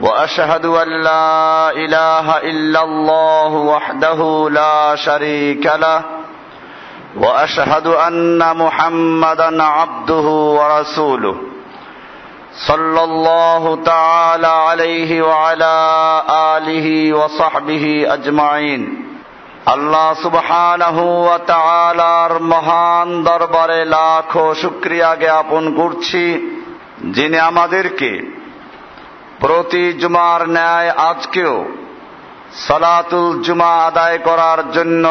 واشهد ان لا اله الا الله وحده لا شريك له واشهد ان محمدا عبده ورسوله صلى الله تعالى عليه وعلى اله وصحبه اجمعين আল্লাহ সুবহানাহু ওয়া তাআলার মহান দরবারে লাখো শুকরিয়া জ্ঞাপন করছি যিনি আমাদেরকে প্রতি জুমার ন্যায় আজকেও সালাতুল জুমা আদায় করার জন্য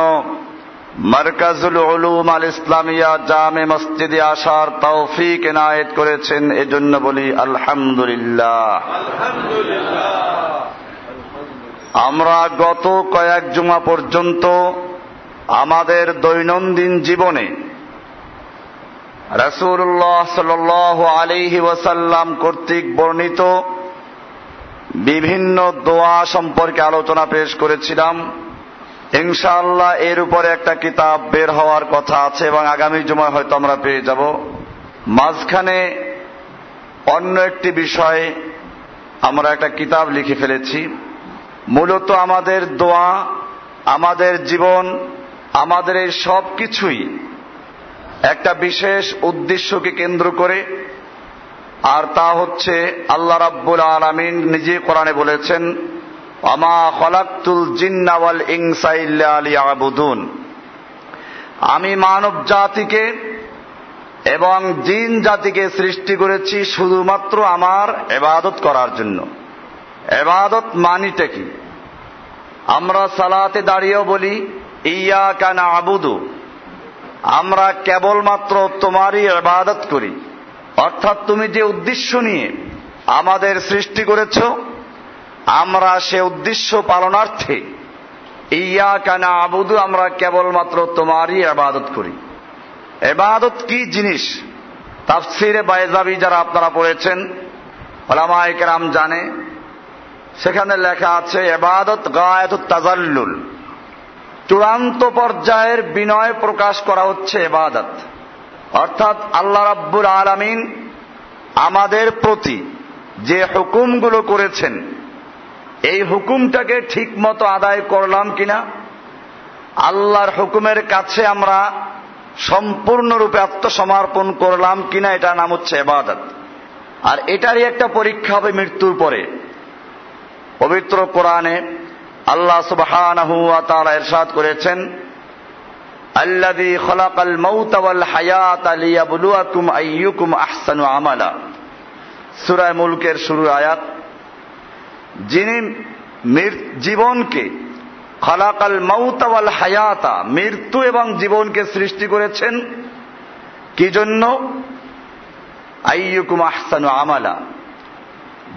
মার্কাজুল উলুম আল ইসলামিয়া জামে মসজিদে আসার তৌফিক এনায়েত করেছেন এজন্য বলি আলহামদুলিল্লাহ। আমরা গত কয়েক জুমা পর্যন্ত আমাদের দৈনন্দিন জীবনে রসুল্লাহ সাল আলিহি ওয়াসাল্লাম কর্তৃক বর্ণিত বিভিন্ন দোয়া সম্পর্কে আলোচনা পেশ করেছিলাম। ইনশাআল্লাহ এর উপরে একটা কিতাব বের হওয়ার কথা আছে এবং আগামী জুমায় হয়তো আমরা পেয়ে যাব। মাঝখানে অন্য একটি বিষয়ে আমরা একটা কিতাব লিখে ফেলেছি। মূলত আমাদের দোয়া, আমাদের জীবন, আমাদের এই সব কিছুই একটা বিশেষ উদ্দেশ্যকে কেন্দ্র করে আর তা হচ্ছে আল্লাহ রাব্বুল আলমিন নিজে কোরআনে বলেছেন আমা খলাক্তুল জিন্নাওয়াল ইংসাইল্লা আলী আবুদুন আমি মানব জাতিকে এবং জিন জাতিকে সৃষ্টি করেছি শুধুমাত্র আমার এবাদত করার জন্য। এবাদত মানিটা কি? আমরা সালাতে দাঁড়িয়েও বলি ইয়া কানা আবুদু আমরা কেবলমাত্র তোমারই এবাদত করি। অর্থাৎ তুমি যে উদ্দেশ্য নিয়ে আমাদের সৃষ্টি করেছ, আমরা সে উদ্দেশ্য পালনার্থে ইয়া কানা আবুদু আমরা কেবলমাত্র তোমারই আবাদত করি। এবাদত কি জিনিস? তাফসিরে বায়জাবি যারা আপনারা পড়েছেন ওলামায়কেরাম জানে। সেখানে লেখা আছে, এবাদত গায়ত তাজাল্লুল। চূড়ান্ত পর্যায়ের বিনয় প্রকাশ করা হচ্ছে এবাদত। অর্থাৎ আল্লাহ রাব্বুর আলামিন আমাদের প্রতি যে হুকুমগুলো করেছেন, এই হুকুমটাকে ঠিক মতো আদায় করলাম কিনা, আল্লাহর হুকুমের কাছে আমরা সম্পূর্ণরূপে আত্মসমর্পণ করলাম কিনা এটা নাম হচ্ছে এবাদত আর এটারই একটা পরীক্ষা হবে মৃত্যুর পরে। পবিত্র কোরআনে আল্লাহ তাআলা করেছেন আল্লাযী খলাকাল মাউতা ওয়াল হায়াতা লিয়াবলুয়াকুম আইয়ুকুম আহসানু আমালা। সূরা মুলকের শুরু আয়াত, যিনি জীবনকে খলাকাল মাউতা হায়াতা, মৃত্যু এবং জীবনকে সৃষ্টি করেছেন, কি জন্য? আইয়ুকুম আহসানু আমালা।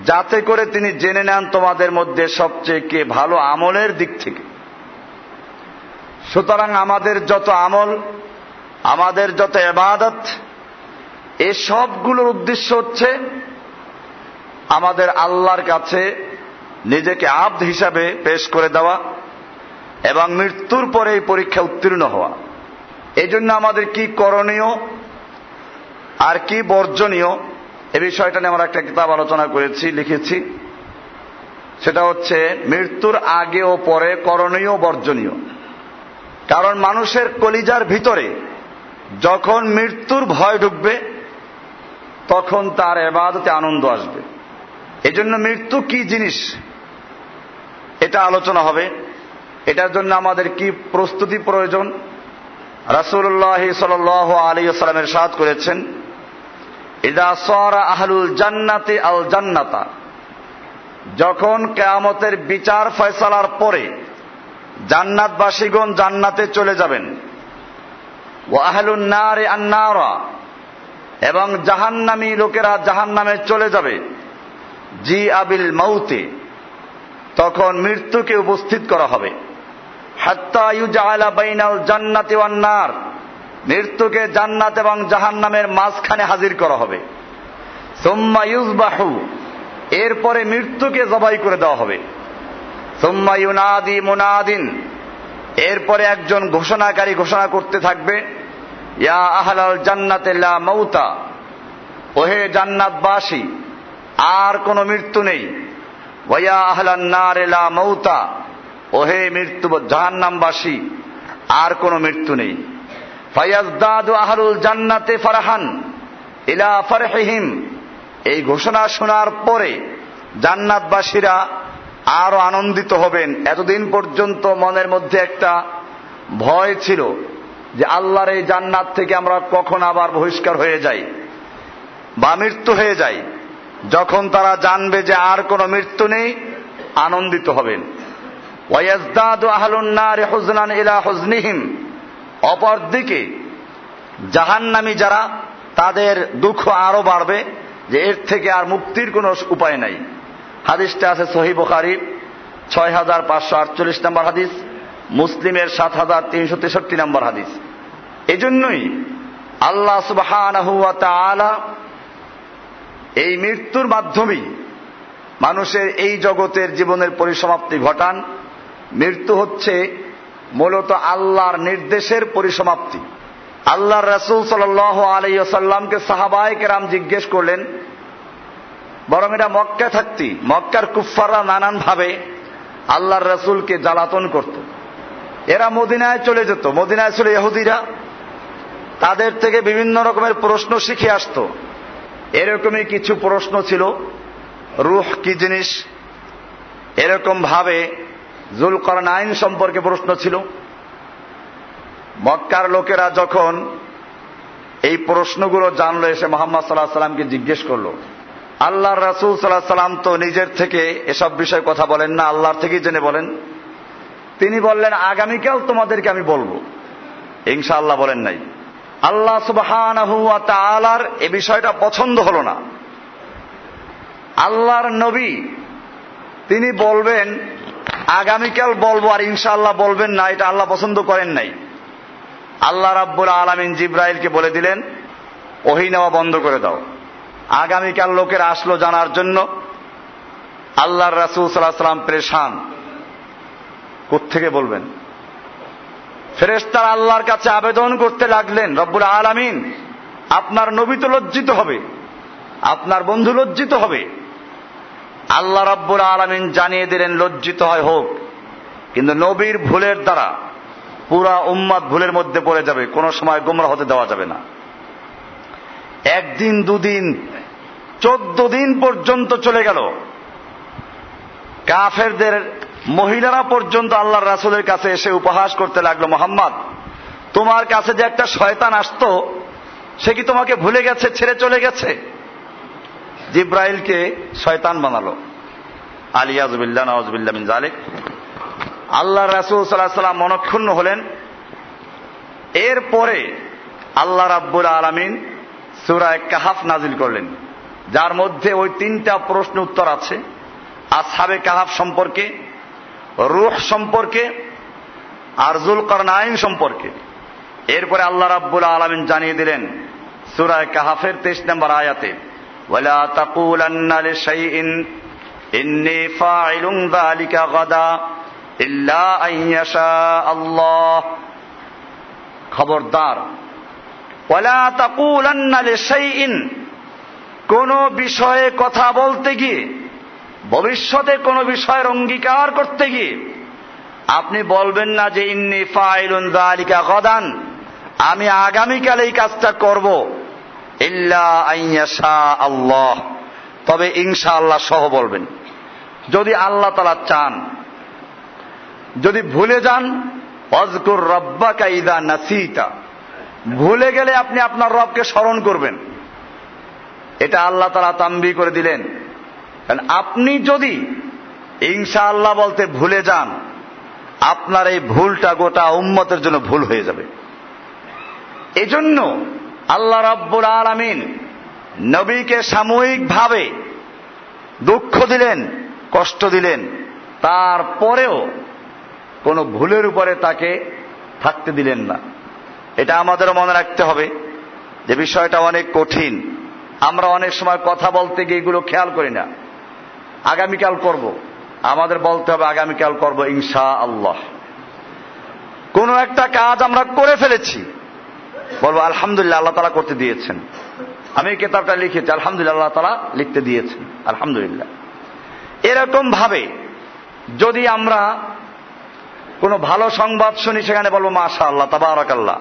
যাতে করে তিনি জেনে নেন তোমাদের মধ্যে সবচেয়ে কে ভালো আমলের দিক থেকে। সুতরাং আমাদের যত আমল, আমাদের যত এবাদত, এ সবগুলোর উদ্দেশ্য হচ্ছে আমাদের আল্লাহর কাছে নিজেকে আব্দ হিসাবে পেশ করে দেওয়া এবং মৃত্যুর পরে এই পরীক্ষা উত্তীর্ণ হওয়া। এই জন্য আমাদের কি করণীয় আর কি বর্জনীয় এ বিষয়টা নিয়ে আমরা একটা কিতাব আলোচনা করেছি, লিখেছি। সেটা হচ্ছে মৃত্যুর আগে ও পরে করণীয় বর্জনীয়। কারণ মানুষের কলিজার ভিতরে যখন মৃত্যুর ভয় ঢুকবে, তখন তার এবাদতে আনন্দ আসবে। এজন্য মৃত্যু কি জিনিস? এটা আলোচনা হবে। এটার জন্য আমাদের কি প্রস্তুতি প্রয়োজন? রাসুল্লাহ সাল আলী সালামের সাদ করেছেন, ইদা সরা আহলুল জান্নাতে আল জান্নাতা। যখন কেয়ামতের বিচার ফয়সালার পরে জান্নাতবাসীগণ জান্নাতে চলে যাবেন। ও আহলুন নারে আন্নারা, এবং জাহান্নামী লোকেরা জাহান্নামে চলে যাবে। জি আবিল মাউতে, তখন মৃত্যুকে উপস্থিত করা হবে। জান্নাতি ওয়ান্নার, মৃত্যুকে জান্নাত এবং জাহান্নামের মাঝখানে হাজির করা হবে। সোম্মা ইউজবাহু এরপরে মৃত্যুকে জবাই করে দেওয়া হবে। সোম্মা ইউনাদি মুনাদিন এরপরে একজন ঘোষণাকারী ঘোষণা করতে থাকবে, ইয়া আহলাল জান্নাতে লা মৌতা ওহে জান্নাতবাসী, আর কোনো মৃত্যু নেই। ওয়া আহলান নার লা মৌতা ওহে মৃত্যু জাহান্নামবাসী, আর কোনো মৃত্যু নেই। ফায়াজদাদু আহলুল জান্নাতে ফারহান ইলা ফারহিহিম। এই ঘোষণা শোনার পরে জান্নাতবাসীরা আরও আনন্দিত হবেন। এতদিন পর্যন্ত মনের মধ্যে একটা ভয় ছিল যে আল্লাহর এই জান্নাত থেকে আমরা কখন আবার বহিষ্কার হয়ে যাই বা মৃত্যু হয়ে যাই। যখন তারা জানবে যে আর কোনো মৃত্যু নেই, আনন্দিত হবেন। অপরদিকে জাহান্নামি যারা, তাদের দুঃখ আরও বাড়বে যে এর থেকে আর মুক্তির কোনো উপায় নাই। হাদিসটা আছে সহি বুখারির ছয় হাজার পাঁচশো আটচল্লিশ নম্বর হাদিস, মুসলিমের সাত হাজার তিনশো তেষট্টি নম্বর হাদিস। এজন্যই আল্লাহ সুবাহ এই মৃত্যুর মাধ্যমেই মানুষের এই জগতের জীবনের পরিসমাপ্তি ঘটান। মৃত্যু হচ্ছে মূলত আল্লাহর নির্দেশের পরিসমাপ্তি। আল্লাহর রসুল সাল আলাইসাল্লামকে সাহাবায়ক রাম জিজ্ঞেস করলেন বরং এটা মক্কা থাকতি। মক্কার কুফাররা নানান ভাবে আল্লাহর রসুলকে জ্বালাতন করত। এরা মদিনায় চলে যেত। মদিনায় ছিল ইহুদিরা। তাদের থেকে বিভিন্ন রকমের প্রশ্ন শিখে আসতো। এরকমই কিছু প্রশ্ন ছিল। রুহ কি জিনিস? এরকম ভাবে জুলকরন আইন সম্পর্কে প্রশ্ন ছিল। মক্কার লোকেরা যখন এই প্রশ্নগুলো জানলো, এসে মোহাম্মদ সাল্লাহ সাল্লামকে জিজ্ঞেস করল আল্লাহর রাসুল সাল্লাহ সাল্লাম তো নিজের থেকে এসব বিষয়ে কথা বলেন না, আল্লাহর থেকেই জেনে বলেন। তিনি বললেন, আগামীকাল তোমাদেরকে আমি বলব। ইনশাআল্লাহ বলেন নাই। আল্লাহ আলার এ বিষয়টা পছন্দ হল না। আল্লাহর নবী, তিনি বলবেন, আগামীকাল বলব আর ইনশাআল্লাহ বলবেন না, এটা আল্লাহ পছন্দ করেন নাই। আল্লাহ রাব্বুল আলমিন জিব্রাইলকে বলে দিলেন, ওহি নেওয়া বন্ধ করে দাও। আগামীকাল লোকের আসলো জানার জন্য। আল্লাহর রাসুল সাল্লাহ সাল্লাম প্রেশান। কোথেকে বলবেন? ফেরেস্তার আল্লাহর কাছে আবেদন করতে লাগলেন, রব্বুল আলামিন, আপনার নবী তো লজ্জিত হবে, আপনার বন্ধু লজ্জিত হবে। আল্লাহ রব্বুল আলমিন জানিয়ে দিলেন, লজ্জিত হয় হোক। কিন্তু নবীর ভুলের দ্বারা পুরা উম্মাদ ভুলের মধ্যে পড়ে যাবে, কোনো সময় গোমরা হতে দেওয়া যাবে না। একদিন, দুদিন, চোদ্দ দিন পর্যন্ত চলে গেল। কাফেরদের, মহিলারা পর্যন্ত আল্লাহ রাসুলের কাছে এসে উপহাস করতে লাগল, মোহাম্মদ, তোমার কাছে যে একটা শয়তান আসতো, সে কি তোমাকে ভুলে গেছে, ছেড়ে চলে গেছে? জিব্রাইলকে শয়তান বানালো। আলিয়াজবিল্লা নওয়াজবিল্লা মিন জালিক আল্লাহ রাসুল সাল্লাহ সাল্লাম মনক্ষুণ্ণ হলেন। এরপরে আল্লাহ রাব্বুল আলমিন সুরায় কাহাফ নাজিল করলেন যার মধ্যে ওই তিনটা প্রশ্ন উত্তর আছে আসহাবে কাহাফ সম্পর্কে রুহ সম্পর্কে আর জুলকরনাইন সম্পর্কে এরপরে আল্লাহ রাব্বুল আলমিন জানিয়ে দিলেন সুরায় কাহাফের তেইশ নম্বর আয়াতে ولا تقولن لشيء إني فاعل ذلك غدا إلا أن يشاء الله খবরদার ওয়ালা তাকুলান্না লিশাইইন কোন বিষয়ে কথা বলতে গিয়ে, ভবিষ্যতে কোন বিষয়ের অঙ্গীকার করতে গিয়ে, আপনি বলবেন না যে ইন্নি ফাইলুন যালিকা গদান, আমি আগামীকাল এই কাজটা করব। ইল্লা আইয়াশা আল্লাহ। তবে ইনশা আল্লাহ সহ বলবেন। যদি আল্লাহ তালা চান, যদি ভুলে যান অজকুর রব্বা কাইদা নাসিতা। ভুলে গেলে আপনি আপনার রবকে স্মরণ করবেন। এটা আল্লাহ তালা তাম্বি করে দিলেন। কারণ আপনি যদি ইনশা আল্লাহ বলতে ভুলে যান, আপনার এই ভুলটা গোটা উম্মতের জন্য ভুল হয়ে যাবে। এজন্য আল্লাহ রাব্বুল আলামিন নবীকে সাময়িকভাবে দুঃখ দিলেন, কষ্ট দিলেন, তারপরেও কোনো ভুলের উপরে তাকে থাকতে দিলেন না। এটা আমাদেরও মনে রাখতে হবে যে বিষয়টা অনেক কঠিন। আমরা অনেক সময় কথা বলতে গিয়ে এগুলো খেয়াল করি না। আগামীকাল করব। আমাদের বলতে হবে আগামীকাল করব ইনশা আল্লাহ কোনো একটা কাজ আমরা করে ফেলেছি। বলব আলহামদুলিল্লাহ আল্লাহ তালা করতে দিয়েছেন। আমি কেতাবটা লিখেছি, আলহামদুলিল্লাহ আল্লাহ তালা লিখতে দিয়েছেন। আলহামদুলিল্লাহ। এরকম ভাবে যদি আমরা কোনো ভালো সংবাদ শুনি, সেখানে বলব মাশা আল্লাহ তাবারক আল্লাহ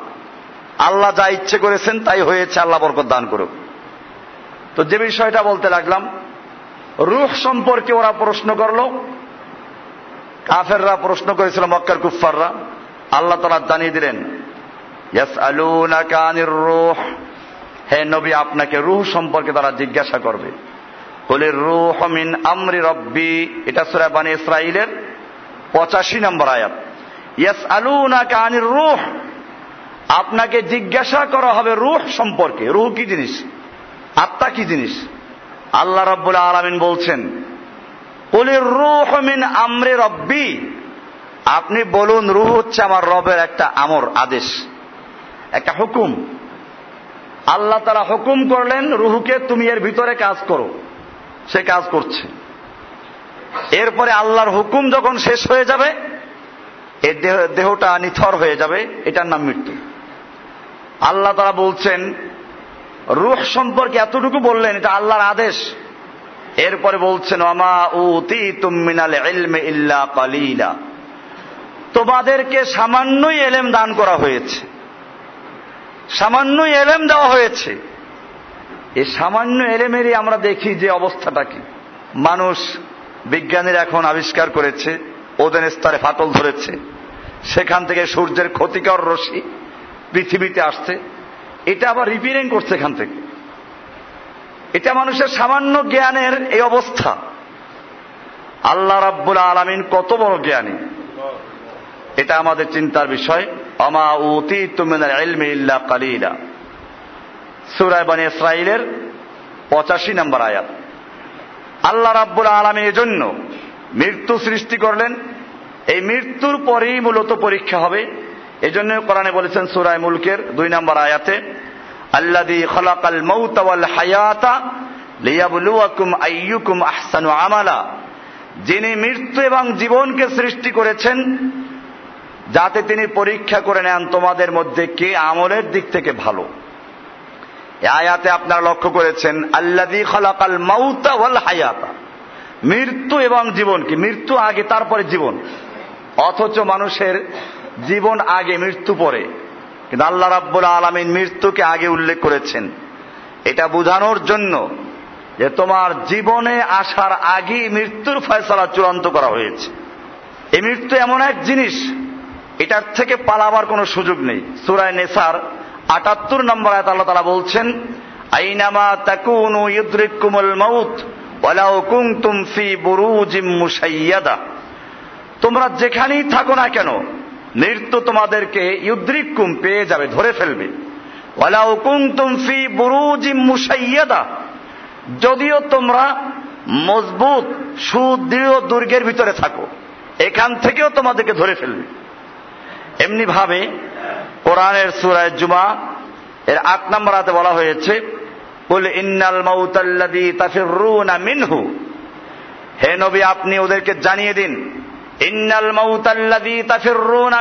আল্লাহ যা ইচ্ছে করেছেন তাই হয়েছে, আল্লাহ বরকত দান করুক। তো যে বিষয়টা বলতে লাগলাম, রুহ সম্পর্কে ওরা প্রশ্ন করল, কাফেররা প্রশ্ন করেছিল মক্কার কুফাররা আল্লাহ তালা জানিয়ে দিলেন রুহ, হে নবী, আপনাকে রুহ সম্পর্কে তারা জিজ্ঞাসা করবে। বলে, রুহ মিন আমরি রব্বি, এটা সুরা বানি ইসরাইলের পঁচাশি নম্বর আয়াত। ইয়াস আলুনাকানির রুহ আপনাকে জিজ্ঞাসা করা হবে রুহ সম্পর্কে। রুহ কি জিনিস? আত্মা কি জিনিস? আল্লাহ রব্বুল আলমিন বলছেন রুহ মিন আমরে রব্বি। আপনি বলুন, রুহ হচ্ছে আমার রবের একটা আমর, আদেশ, একটা হুকুম। আল্লাহ তারা হুকুম করলেন, রুহুকে তুমি এর ভিতরে কাজ করো। সে কাজ করছে। এরপরে আল্লাহর হুকুম যখন শেষ হয়ে যাবে, এর দেহ দেহটা নিথর হয়ে যাবে, এটার নাম মৃত্যু। আল্লাহ তারা বলছেন, রুহ সম্পর্কে এতটুকু বললেন, এটা আল্লাহর আদেশ। এরপরে বলছেন আমা উতি তুমিনাল ইলমে ইল্লা কালিলা। তোমাদেরকে সামান্যই এলেম দান করা হয়েছে। সামান্যই এলেম দেওয়া হয়েছে। এই সামান্য এলেমেরই আমরা দেখি যে অবস্থাটা কি। মানুষ বিজ্ঞানীরা এখন আবিষ্কার করেছে ওজন স্তরে ফাটল ধরেছে। সেখান থেকে সূর্যের ক্ষতিকর রশ্মি পৃথিবীতে আসছে, এটা আবার রিপেয়ারিং করছে এখান থেকে। এটা মানুষের সামান্য জ্ঞানের এই অবস্থা। আল্লাহ রাব্বুল আলমিন কত বড় জ্ঞানী। এটা আমাদের চিন্তার বিষয়। অমা উতি তুমিনার ইলমে ইল্লা ইসরাইলের পঁচাশি নম্বর আয়াত। আল্লাহ রাব্বুল আলমী এজন্য মৃত্যু সৃষ্টি করলেন। এই মৃত্যুর পরেই মূলত পরীক্ষা হবে এই জন্য কোরআনে বলেছেন সুরায় মুলকের দুই নম্বর আয়াতে খলাকাল আইয়ুকুম আহসানু আমালা। যিনি মৃত্যু এবং জীবনকে সৃষ্টি করেছেন, যাতে তিনি পরীক্ষা করে নেন তোমাদের মধ্যে কে আমলের দিক থেকে ভালো। আয়াতে আপনারা লক্ষ্য করেছেন আল্লাদি খলাকাল মাউতা ওয়াল হায়াতা। মৃত্যু এবং জীবন কি? মৃত্যু আগে, তারপরে জীবন। অথচ মানুষের জীবন আগে মৃত্যু পরে। কিন্তু আল্লাহ রাব্বুল আলমিন মৃত্যুকে আগে উল্লেখ করেছেন। এটা বোঝানোর জন্য যে তোমার জীবনে আসার আগেই মৃত্যুর ফয়সলা চূড়ান্ত করা হয়েছে। এই মৃত্যু এমন এক জিনিস, এটার থেকে পালাবার কোনো সুযোগ নেই। সুরায় নেসার আটাত্তর নম্বর আয়াত আল্লাহ তালা বলছেন, আইনামা তাকুনু ইউদ্রিকুমুল মাউত ওয়ালাউ কুনতুম ফি বুরুজিম মুশাইয়াদা। তোমরা যেখানেই থাকো না কেন মৃত্যু তোমাদেরকে ইউদ্রিকুম পেয়ে যাবে, ধরে ফেলবে। যদিও তোমরা মজবুত, সুদৃঢ় দুর্গের ভিতরে থাকো, এখান থেকেও তোমাদেরকে ধরে ফেলবে। এমনি ভাবে কোরআনের সুরায় জুমা, এর আট নম্বর হাতে বলা হয়েছে হে নবী, আপনি ওদেরকে জানিয়ে দিন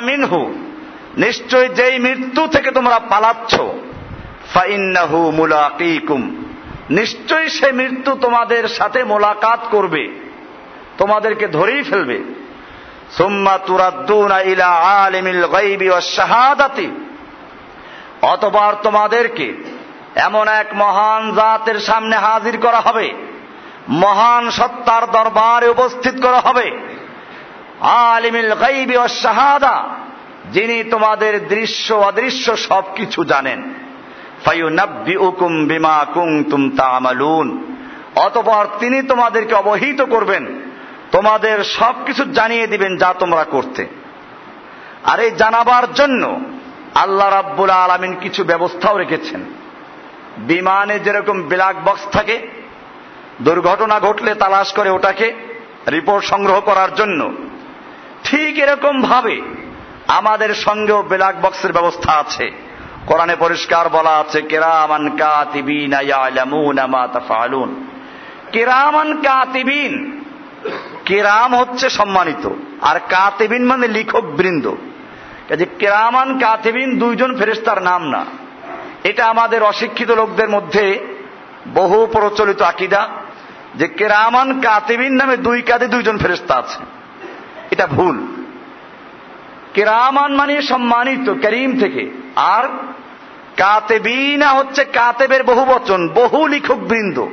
মিনহু। নিশ্চয় যেই মৃত্যু থেকে তোমরা পালাচ্ছ, ফাইন্নাহু মুলাকিকুম। নিশ্চয়ই সে মৃত্যু তোমাদের সাথে মোলাকাত করবে, তোমাদেরকে ধরেই ফেলবে। আলিমিল অতবার তোমাদেরকে এমন এক মহান জাতের সামনে হাজির করা হবে, মহান সত্তার দরবারে উপস্থিত করা হবে। আলিমিল গাইবি ওয়াস শাহাদা, যিনি তোমাদের দৃশ্য অদৃশ্য সবকিছু জানেন। বিমা কুনতুম তা'মালুন। অতঃপর তিনি তোমাদেরকে অবহিত করবেন, তোমাদের সবকিছু জানিয়ে দিবেন যা তোমরা করতে। আর এই জানাবার জন্য আল্লাহ রাব্বুল আলমিন কিছু ব্যবস্থাও রেখেছেন। বিমানে যেরকম ব্ল্যাক বক্স থাকে, দুর্ঘটনা ঘটলে তালাশ করে ওটাকে, রিপোর্ট সংগ্রহ করার জন্য। ঠিক এরকম ভাবে আমাদের সঙ্গেও ব্ল্যাক বক্সের ব্যবস্থা আছে। কোরআনে পরিষ্কার বলা আছে, কেরামান কাতিবিন কেরামান কাতিবিন, কেরাম হচ্ছে সম্মানিত, আর কাতিবিন মানে লিখক বৃন্দ কাজে কেরামান কাতিবিন দুইজন ফেরেস্তার নাম না। এটা আমাদের অশিক্ষিত লোকদের মধ্যে বহু প্রচলিত আকিদা যে কেরামান কাতিবিন নামে দুই কাঁধে দুইজন ফেরেস্তা আছে। এটা ভুল। কেরামান মানে সম্মানিত, করিম থেকে। আর কাতেবিনা হচ্ছে কাতেবের বহু বচন বহু লিখক বৃন্দ।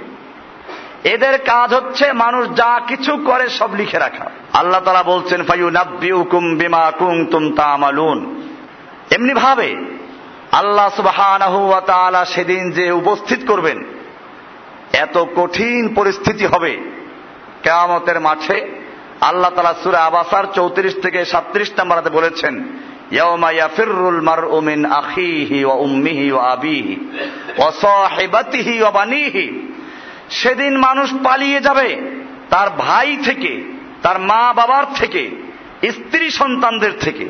এদের কাজ হচ্ছে মানুষ যা কিছু করে সব লিখে রাখা। আল্লাহ তারা বলছেন ফাইউ নাব্বিউকুম বিমা কুমতুম তামালুন। এমনি ভাবে আল্লাহ তাআলা সেদিন যে উপস্থিত করবেন, এত কঠিন পরিস্থিতি হবে, কেয়ামতের মাঠে আল্লাহ তালা সুরে আবাসার চৌত্রিশ থেকে সাত্রিশ নাম্বারাতে বলেছেন সেদিন মানুষ পালিয়ে যাবে তার ভাই থেকে, তার মা বাবার থেকে, স্ত্রী সন্তানদের থেকে।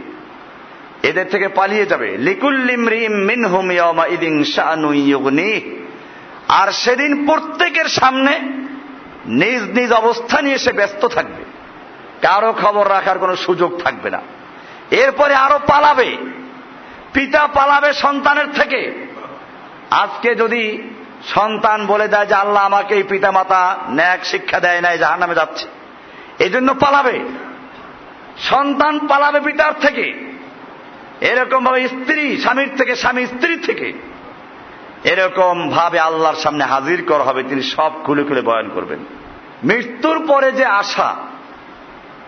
এদের থেকে পালিয়ে যাবে। আর সেদিন প্রত্যেকের সামনে নিজ নিজ অবস্থা নিয়ে সে ব্যস্ত থাকবে। কারও খবর রাখার কোনো সুযোগ থাকবে না। এরপরে আরও পালাবে। পিতা পালাবে সন্তানের থেকে। আজকে যদি সন্তান বলে দেয় যে আল্লাহ আমাকে এই পিতা মাতা ন্যাক শিক্ষা দেয় নাই জাহার নামে যাচ্ছে এই জন্য পালাবে। সন্তান পালাবে পিতার থেকে। এরকম ভাবে স্ত্রী, স্বামীর থেকে, স্বামী স্ত্রীর থেকে। এরকম ভাবে আল্লাহর সামনে হাজির করা হবে, তিনি সব খুলে খুলে বয়ান করবেন। মৃত্যুর পরে যে আশা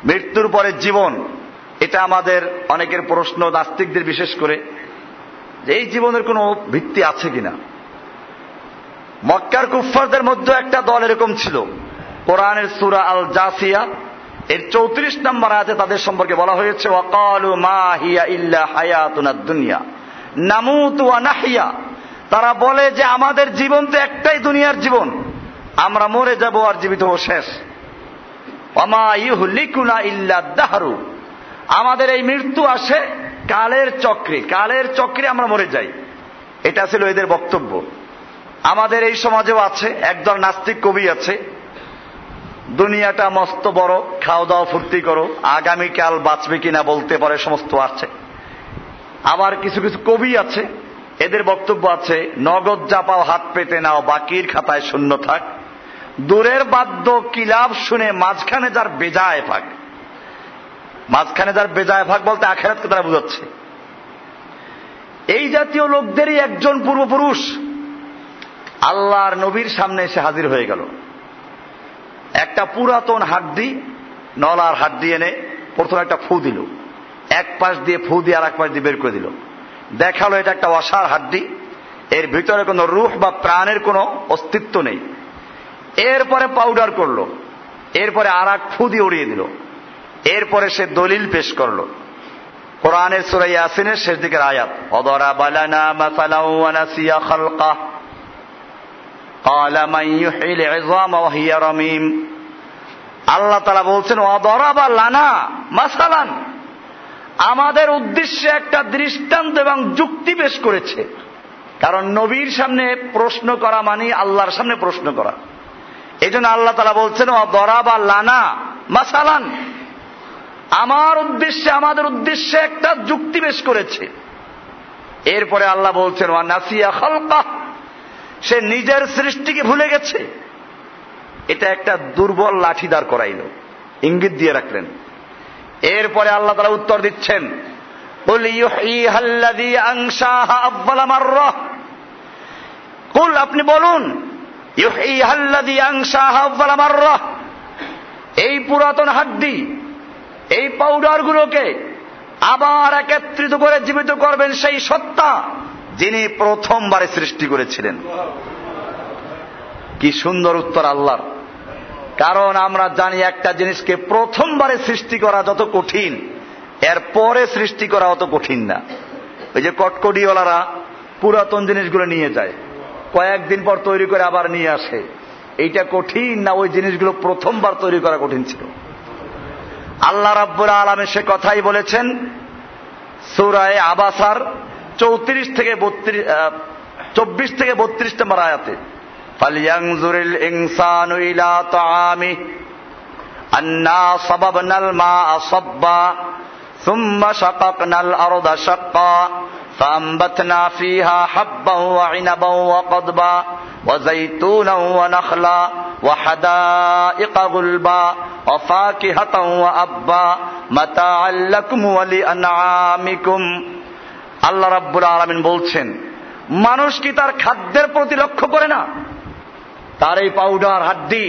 মৃত্যুর পরে জীবন, এটা আমাদের অনেকের প্রশ্ন নাস্তিকদের বিশেষ করে, যে এই জীবনের কোনো ভিত্তি আছে কিনা? মক্কার কুফারদের মধ্যে একটা দল এরকম ছিল, কোরআনের সুরা আল জাসিয়া এর চৌত্রিশ নম্বর আছে তাদের সম্পর্কে বলা হয়েছে হিয়া ইল্লা দুনিয়া। নাহিয়া। তারা বলে যে আমাদের জীবন তো একটাই দুনিয়ার জীবন। আমরা মরে যাব আর জীবিত হব শেষ। দাহারু। আমাদের এই মৃত্যু আসে কালের চক্রে। কালের চক্রে আমরা মরে যাই। এটা ছিল এদের বক্তব্য। আমাদের এই সমাজেও আছে, একদল নাস্তিক কবি আছে। দুনিয়াটা মস্ত বড় খাওয়া দাওয়া ফুর্তি করো, আগামীকাল বাঁচবে কিনা বলতে পারে সমস্ত আছে। আবার কিছু কিছু কবি আছে, এদের বক্তব্য আছে, নগদ জাপাও হাত পেতে নাও, বাকির খাতায় শূন্য থাক। দূরের বাদ্য কিলাব শুনে মাঝখানে যার বেজায় ভাগ। মাঝখানে যার বেজায় ভাগ বলতে আখেরাতকে তারা বুঝাচ্ছে। এই জাতীয় লোকদেরই একজন পূর্বপুরুষ আল্লাহর নবীর সামনে এসে হাজির হয়ে গেল। একটা পুরাতন হাড্ডি, নলার হাড্ডি এনে প্রথমে একটা ফু দিল। এক পাশ দিয়ে ফু দিয়ে আর এক পাশ দিয়ে বের করে দিল। দেখাল এটা একটা অসার হাড্ডি। এর ভিতরে কোনো রুহ বা প্রাণের কোনো অস্তিত্ব নেই। এরপরে পাউডার করলো এরপরে আর এক ফু দিয়ে উড়িয়ে দিল এরপরে সে দলিল পেশ করলো কোরআনের সুরাই আসিনের শেষ দিকের আয়াত অদরা বালানা মাসালাউ ওয়া নাসিয়া খালকাহ قال من يحيي العظام وهي رميم আল্লাহ তালা বলছেন অদরাবা লানা মাসালান আমাদের উদ্দেশ্যে একটা দৃষ্টান্ত এবং যুক্তি পেশ করেছে কারণ নবীর সামনে প্রশ্ন করা মানে আল্লাহর সামনে প্রশ্ন করা এই জন্য আল্লাহ তালা বলছেন লানা মাসালান। আমার উদ্দেশ্যে, আমাদের উদ্দেশ্যে একটা যুক্তি বেশ করেছে। এরপরে আল্লাহ বলছেন, ওয়া নাসিয়া খালকা। সে নিজের সৃষ্টিকে ভুলে গেছে। এটা একটা দুর্বল লাঠি দাঁড় করাইল। ইঙ্গিত দিয়ে রাখলেন। এরপরে আল্লাহ তারা উত্তর দিচ্ছেন কুল, আপনি বলুন এই পুরাতন হাড্ডি, এই পাউডার গুলোকে আবার একত্রিত করে জীবিত করবেন সেই সত্তা যিনি প্রথমবারে সৃষ্টি করেছিলেন। কি সুন্দর উত্তর আল্লাহর। কারণ আমরা জানি একটা জিনিসকে প্রথমবারে সৃষ্টি করা যত কঠিন, এর পরে সৃষ্টি করা অত কঠিন না। ওই যে কটকটিওয়ালারা পুরাতন জিনিসগুলো নিয়ে যায়। কয়েকদিন পর তৈরি করে আবার নিয়ে আসে। এইটা কঠিন না, ওই জিনিসগুলো প্রথমবার তৈরি করা কঠিন ছিল। আল্লাহ রাব্বুল আলমে সে কথাই বলেছেন, সুরায় আবাসার চৌত্রিশ থেকে বত্রিশ চব্বিশ থেকে বত্রিশ নম্বর আয়াতে ফালিয়াংজুরিল মা فأنبتنا فيها حبا وعنبا وقضبا وزيتونا ونخلا وحدائق غلبا وفاكهة وأبا متاعا لكم ولأنعامكم আল্লাহ রাব্বুল আলমিন বলছেন মানুষ কি তার খাদ্যের প্রতি লক্ষ্য করে না তার এই পাউডার হাড্ডি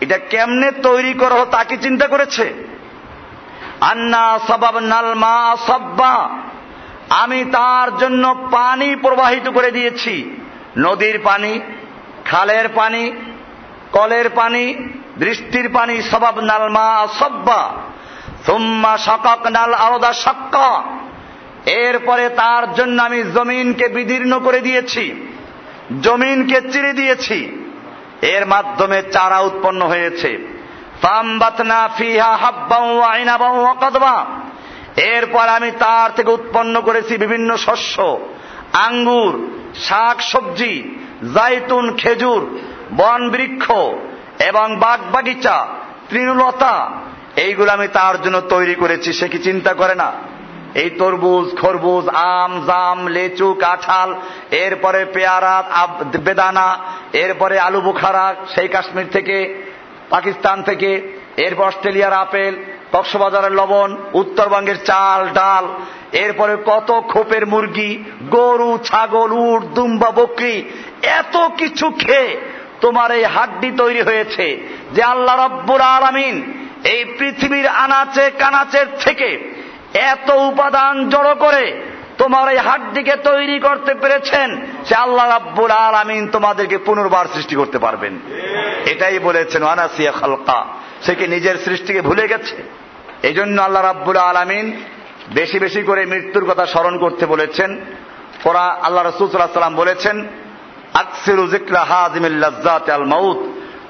এটা কেমনে তৈরি করা তা কি চিন্তা করেছে আন্না সবাব নালমা সব্বা আমি তার জন্য পানি প্রবাহিত করে দিয়েছি। নদীর পানি, খালের পানি, কলের পানি, বৃষ্টির পানি, সবাব নালমা সব্বা। সুম্মা সকাক নাল আলাদা সক্কা এরপরে তার জন্য আমি জমিনকে বিদীর্ণ করে দিয়েছি, জমিনকে চিরে দিয়েছি। এর মাধ্যমে চারা উৎপন্ন হয়েছে। এরপর আমি তার থেকে উৎপন্ন করেছি বিভিন্ন শস্য, আঙ্গুর, শাক সবজি, জাইতুন, খেজুর, বন বৃক্ষ এবং বাগ বাগিচা, তৃণলতা। এইগুলো আমি তার জন্য তৈরি করেছি, সে কি চিন্তা করে না? এই তরবুজ খরবুজ আম, জাম, লেচু, কাঁঠাল, এরপরে পেয়ারা বেদানা, এরপরে আলু বুখারা, সেই কাশ্মীর থেকে, পাকিস্তান থেকে, এরপর অস্ট্রেলিয়ার আপেল কক্সবাজারের লবণ উত্তরবঙ্গের চাল ডাল এরপরে কত খোপের মুরগি গরু ছাগল উট দুম্বা বকরি এত কিছু খেয়ে তোমার এই হাড্ডি তৈরি হয়েছে যে আল্লাহ রব্বুর আলামিন এই পৃথিবীর আনাচে কানাচের থেকে এত উপাদান জড়ো করে তোমার এই হাড্ডিকে তৈরি করতে পেরেছেন সে আল্লাহ রাব্বুল আলামিন তোমাদেরকে পুনর্বার সৃষ্টি করতে পারবেন। এটাই বলেছেন আনাসিয়া খালকা। সে কি নিজের সৃষ্টিকে ভুলে গেছে? এই জন্য আল্লাহ রাব্বুল আলামিন বেশি বেশি করে মৃত্যুর কথা স্মরণ করতে বলেছেন। ওরা আল্লাহ সাল্লাম বলেছেন, আকসিরু জিক্রা হাজিমিল্লাজাত আল মাউত।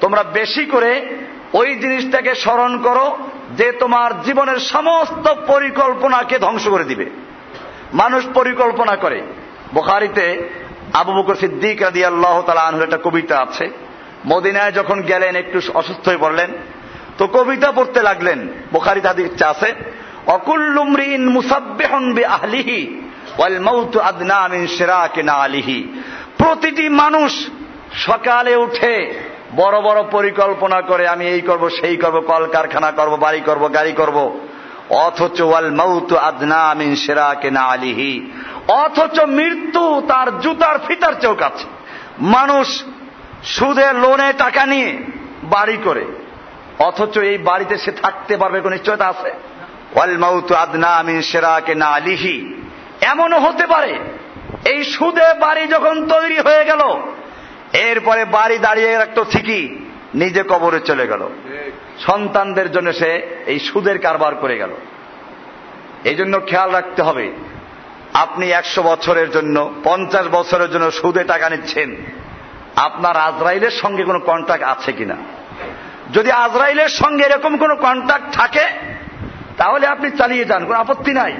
তোমরা বেশি করে ওই জিনিসটাকে স্মরণ করো যে তোমার জীবনের সমস্ত পরিকল্পনাকে ধ্বংস করে দিবে। মানুষ পরিকল্পনা করে। বোখারিতে আবু বকর সিদ্দিক রাদি আল্লাহ তালা আনহুর একটা কবিতা আছে। মদিনায় যখন গেলেন, একটু অসুস্থ হয়ে পড়লেন তো কবিতা পড়তে লাগলেন। বোখারি তাদের ইচ্ছা আছে অকুল্লুমরিন মুসাব্বেহন মাউত আদনা আলিহি প্রতিটি মানুষ সকালে উঠে বড় বড় পরিকল্পনা করে, আমি এই করব, সেই করব, কলকারখানা করব, বাড়ি করব, গাড়ি করব। অথচ ওয়াল মাউত আদনা মিন শিরাকে না আলিহি অথচ মৃত্যু তার জুতার ফিতার চেয়েও কাছে মানুষ সুদে লোনে টাকা নিয়ে বাড়ি করে। অথচ এই বাড়িতে সে থাকতে পারবে কোন নিশ্চয়তা আছে? শিরাকে না এমনও হতে পারে, এই সুদে বাড়ি যখন তৈরি হয়ে গেল, এরপরে বাড়ি দাঁড়িয়ে রাখতো ঠিকই, নিজে কবরে চলে গেল। সন্তানদের জন্য সে এই সুদের কারবার করে গেল। এই জন্য খেয়াল রাখতে হবে, আপনি একশো বছরের জন্য, পঞ্চাশ বছরের জন্য সুদে টাকা নিচ্ছেন। আপনার আজরাইলের সঙ্গে কোনো কন্ট্রাক্ট আছে কিনা? যদি আজরাইলের সঙ্গে এরকম কোনো কন্ট্রাক্ট থাকে, তাহলে আপনি চালিয়ে যান, কোনো আপত্তি নাই।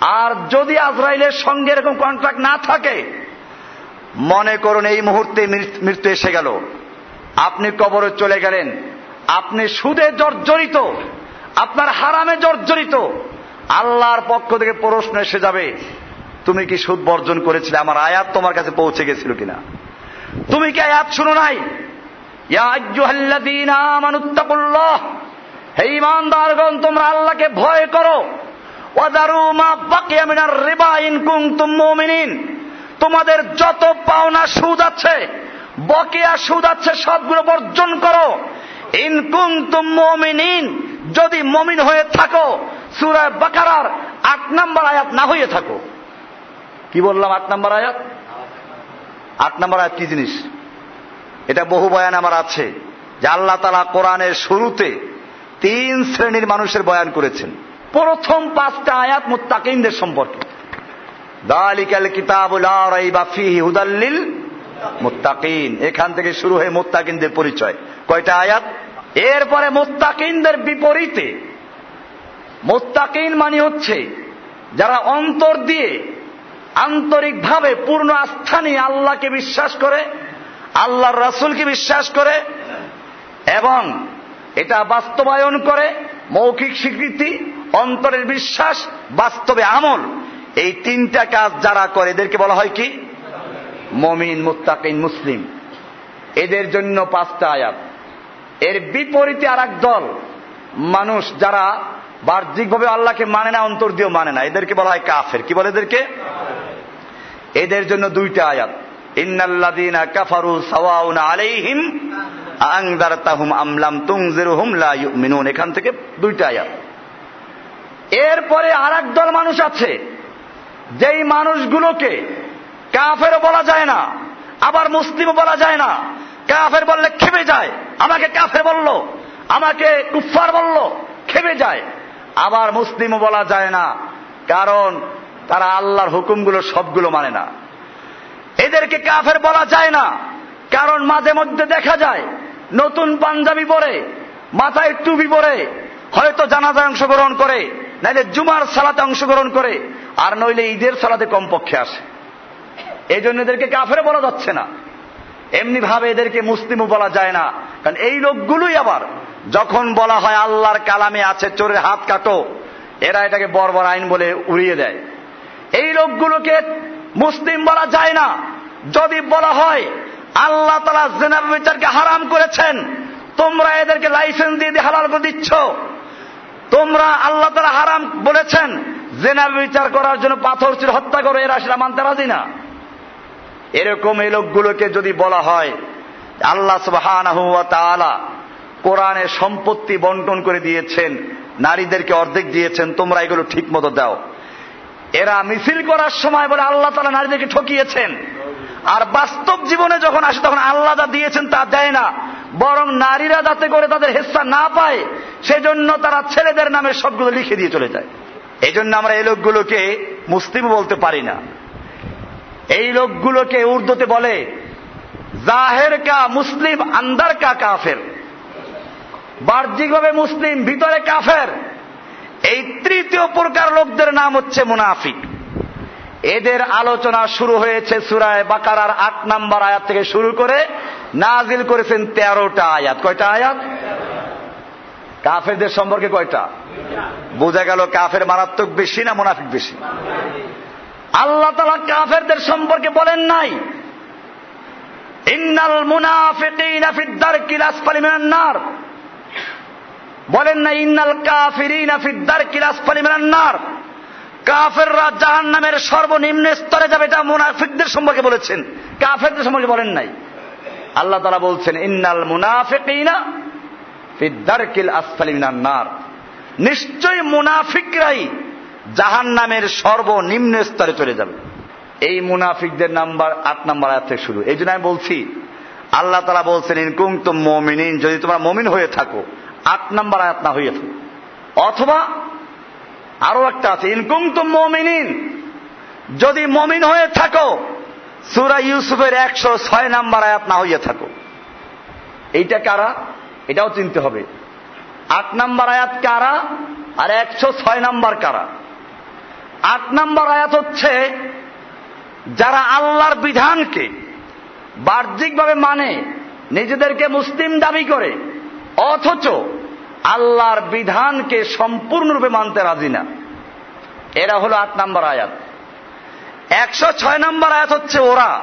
আর যদি আজরাইলের সঙ্গে এরকম কন্ট্রাক্ট না থাকে, মনে করুন এই মুহূর্তে মৃত্যু এসে গেল। আপনি কবরে চলে গেলেন। আপনি সুদে জর্জরিত, আপনার হারামে জর্জরিত। আল্লাহর পক্ষ থেকে প্রশ্ন এসে যাবে, তুমি কি সুদ বর্জন করেছিলে? আমার আয়াত তোমার কাছে পৌঁছে গেছিল কিনা? তুমি কি আয়াত শুনো নাই? হে ইমানদারগণ তোমরা আল্লাহকে ভয় করো। তোমাদের যত পাওনা সুদ আছে, বকেয়া সুদ আছে, সবগুলো বর্জন করো। ইনকুম তুমিন যদি মমিন হয়ে থাকো, সুরায় বাকারার আট নম্বর আয়াত না হয়ে থাকো। কি বললাম আট নম্বর আয়াত? আট নম্বর আয়াত কি জিনিস? এটা বহু বয়ান আমার আছে, যে আল্লাহ তালা কোরআনের শুরুতে তিন শ্রেণির মানুষের বয়ান করেছেন। প্রথম পাঁচটা আয়াত মুত্তাকিনদের সম্পর্কে। দালিকাল কিতাবুল হুদাল্লিল মুত্তাকিন। এখান থেকে শুরু হয়ে মুত্তাকিনদের পরিচয়। কয়টা আয়াত? এরপরে মুত্তাকিনদের বিপরীতে, মোত্তাকিন মানে হচ্ছে যারা অন্তর দিয়ে আন্তরিকভাবে পূর্ণ আস্থা নিয়ে আল্লাহকে বিশ্বাস করে আল্লাহর রাসুলকে বিশ্বাস করে এবং এটা বাস্তবায়ন করে, মৌখিক স্বীকৃতি, অন্তরের বিশ্বাস, বাস্তবে আমল। এই তিনটা কাজ যারা করে, এদেরকে বলা হয় কি? মমিন, মুত্তাকিন, মুসলিম। এদের জন্য পাঁচটা আয়াত। এর বিপরীতে আর দল, মানুষ যারা বাহ্যিকভাবে আল্লাহকে মানে না, অন্তর দিয়েও মানে না। এদেরকে বলা হয় কাফের। কি বলে এদেরকে? এদের জন্য দুইটা আয়াত। কাফারু এখান থেকে দুইটা আয়াত। এরপরে আর দল মানুষ আছে, যেই মানুষগুলোকে কাফেরও বলা যায় না, আবার মুসলিমও বলা যায় না। কাফের বললে খেপে যায়, আমাকে কাফের বলল, আমাকে কুফার বলল, খেপে যায়। আবার মুসলিমও বলা যায় না, কারণ তারা আল্লাহর হুকুমগুলো সবগুলো মানে না। এদেরকে কাফের বলা যায় না। কারণ মাঝে মধ্যে দেখা যায়, নতুন পাঞ্জাবি পরে, মাথায় টুপি পরে, হয়তো জানাজায় অংশগ্রহণ করে, নাইলে জুমার সালাতে অংশগ্রহণ করে, আর নইলে ঈদের সালাতে কমপক্ষে আসে। এই জন্য এদেরকে কাফের বলা যাচ্ছে না। এমনি ভাবে এদেরকে মুসলিমও বলা যায় না। কারণ এই লোকগুলোই আবার, যখন বলা হয় আল্লাহর কালামে আছে, চোরের হাত কাটো, এরা এটাকে বর্বর আইন বলে উড়িয়ে দেয়। এই লোকগুলোকে মুসলিম বলা যায় না। যদি বলা হয়, আল্লাহ তালা জেনাব বিচারকে হারাম করেছেন, তোমরা এদেরকে লাইসেন্স দিয়ে হালাল করে দিচ্ছ। তোমরা আল্লাহ তালা হারাম বলেছেন, জেনাব বিচার করার জন্য পাথর ছিল, হত্যা করো, এরা সেটা মানতে রাজি না। এরকম এই লোকগুলোকে যদি বলা হয়, আল্লাহ সুবাহ কোরআনে সম্পত্তি বন্টন করে দিয়েছেন, নারীদেরকে অর্ধেক দিয়েছেন, তোমরা এগুলো ঠিক মতো দাও। এরা মিছিল করার সময় বলে আল্লাহ তালা নারীদেরকে ঠকিয়েছেন। আর বাস্তব জীবনে যখন আসে তখন আল্লাহ যা দিয়েছেন তা দেয় না। বরং নারীরা যাতে করে তাদের হেস্সা না পায়, সেজন্য তারা ছেলেদের নামে সবগুলো লিখে দিয়ে চলে যায়। এই জন্য আমরা এই লোকগুলোকে মুসলিম বলতে পারি না। এই লোকগুলোকে উর্দুতে বলে, জাহের কা মুসলিম, আন্দার কা কাফের। বাহ্যিকভাবে মুসলিম, ভিতরে কাফের। এই তৃতীয় প্রকার লোকদের নাম হচ্ছে মুনাফিক। এদের আলোচনা শুরু হয়েছে সুরায় বাকারার আট নাম্বার আয়াত থেকে শুরু করে নাজিল করেছেন তেরোটা আয়াত। কয়টা আয়াত? কাফেরদের সম্পর্কে কয়টা? বোঝা গেল কাফের মারাত্মক বেশি না মুনাফিক বেশি। আল্লাহ তালা কাফেরদের সম্পর্কে বলেন নাই। ইন্নাল পালিমেনার বলেন না, ইন্নাল কাফিরিনা ফিদ্দার কিলাস কাফেররা জাহান নামের সর্বনিম্ন স্তরে যাবে, এটা মুনাফিকদের সম্পর্কে বলেছেন। কাফেরদের সম্পর্কে বলেন নাই। আল্লাহ তালা বলছেন, ইন্নাল মুনাফিকিনা ফিদ্দার কিল আসফালিমিনার নার। নিশ্চয়ই মুনাফিকরাই জাহান নামের সর্বনিম্ন স্তরে চলে যাবে। এই মুনাফিকদের নাম্বার আট নাম্বার আয়াত থেকে শুরু। এই জন্য আমি বলছি, আল্লাহ তালা বলছেন ইনকুম তো মমিনিন, যদি তোমরা মমিন হয়ে থাকো আট নাম্বার আয়াত না হয়ে থাকো অথবা আরও একটা আছে ইনকুম তো মমিনিন যদি মমিন হয়ে থাকো, সুরা ইউসুফের একশো ছয় নাম্বার আয়াত না হইয়া থাকো। এইটা কারা? এটাও চিনতে হবে। আট নাম্বার আয়াত কারা আর একশো ছয় নাম্বার কারা? আট নাম্বার আয়াত হচ্ছে, যারা আল্লাহর বিধানকে বাহ্যিকভাবে মানে নিজেদেরকে মুসলিম দাবি করে, অথচ আল্লাহর বিধানকে সম্পূর্ণরূপে মানতে রাজি না। এরা হলো আট নাম্বার আয়াত। একশো ছয় নম্বর আয়াত হচ্ছে ওরা।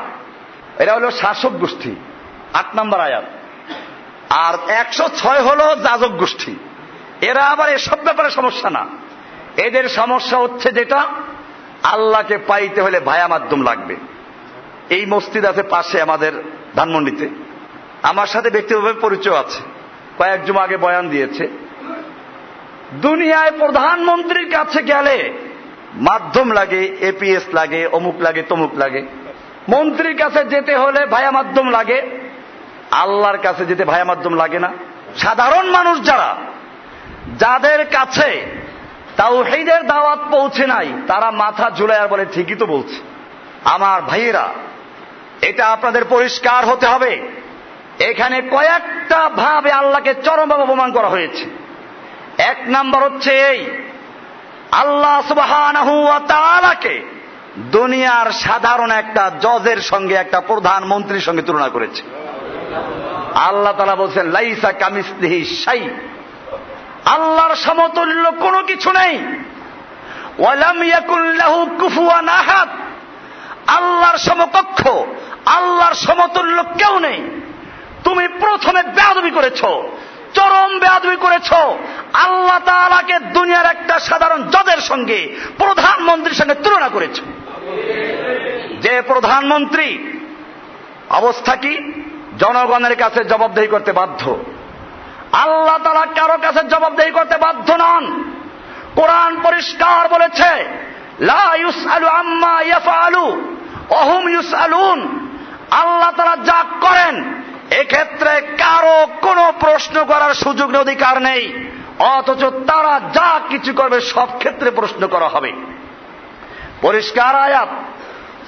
এরা হলো শাসক গোষ্ঠী। আট নম্বর আয়াত। আর একশো ছয় হলো যাজক গোষ্ঠী। এরা আবার এসব ব্যাপারে সমস্যা না। এদের সমস্যা হচ্ছে যেটা, আল্লাহকে পাইতে হলে ভায়া মাধ্যম লাগবে। এই মসজিদ আছে পাশে আমাদের ধানমন্ডিতে। আমার সাথে ব্যক্তিগতভাবে পরিচয় আছে। কয়েক জুম আগে বয়ান দিয়েছে, দুনিয়ায় প্রধানমন্ত্রীর কাছে গেলে মাধ্যম লাগে এপিএস লাগে, অমুক লাগে, তমুক লাগে। মন্ত্রীর কাছে যেতে হলে ভায়া মাধ্যম লাগে, আল্লাহর কাছে যেতে ভায়া মাধ্যম লাগে না। সাধারণ মানুষ যারা, যাদের কাছে তাও হেদের দাওয়াত পৌঁছে নাই, তারা মাথা ঝুলাই আর বলে, ঠিকই তো বলছে। আমার ভাইয়েরা, এটা আপনাদের পরিষ্কার হতে হবে। এখানে কয়েকটা ভাবে আল্লাহকে চরমভাবে অপমান করা হয়েছে। এক নাম্বার হচ্ছে এই, আল্লাহ তাআলাকে দুনিয়ার সাধারণ একটা জজের সঙ্গে, একটা প্রধানমন্ত্রীর সঙ্গে তুলনা করেছে। আল্লাহ তালা বলছেন, লাইসা কামিসলিহি সাই আল্লাহর সমতুল্য কোনো কিছু নেই। ইয়াকুল্লাহু আল্লাহর সমকক্ষ, আল্লাহর সমতুল্য কেউ নেই। তুমি প্রথমে বেয়াদবি করেছ, চরম বেয়াদবি করেছ। আল্লাহ তাআলাকে দুনিয়ার একটা সাধারণ জজের সঙ্গে, প্রধানমন্ত্রীর সঙ্গে তুলনা করেছ। যে প্রধানমন্ত্রী অবস্থা কি? জনগণের কাছে জবাবদেহি করতে বাধ্য। আল্লাহ তারা কারও কাছে জবাবদেহি করতে বাধ্য নন। কোরআন পরিষ্কার বলেছে আল্লাহ তারা যা করেন এক্ষেত্রে কারও কোনো প্রশ্ন করার সুযোগ অধিকার নেই। অথচ তারা যা কিছু করবে, সব ক্ষেত্রে প্রশ্ন করা হবে। পরিষ্কার আয়াত,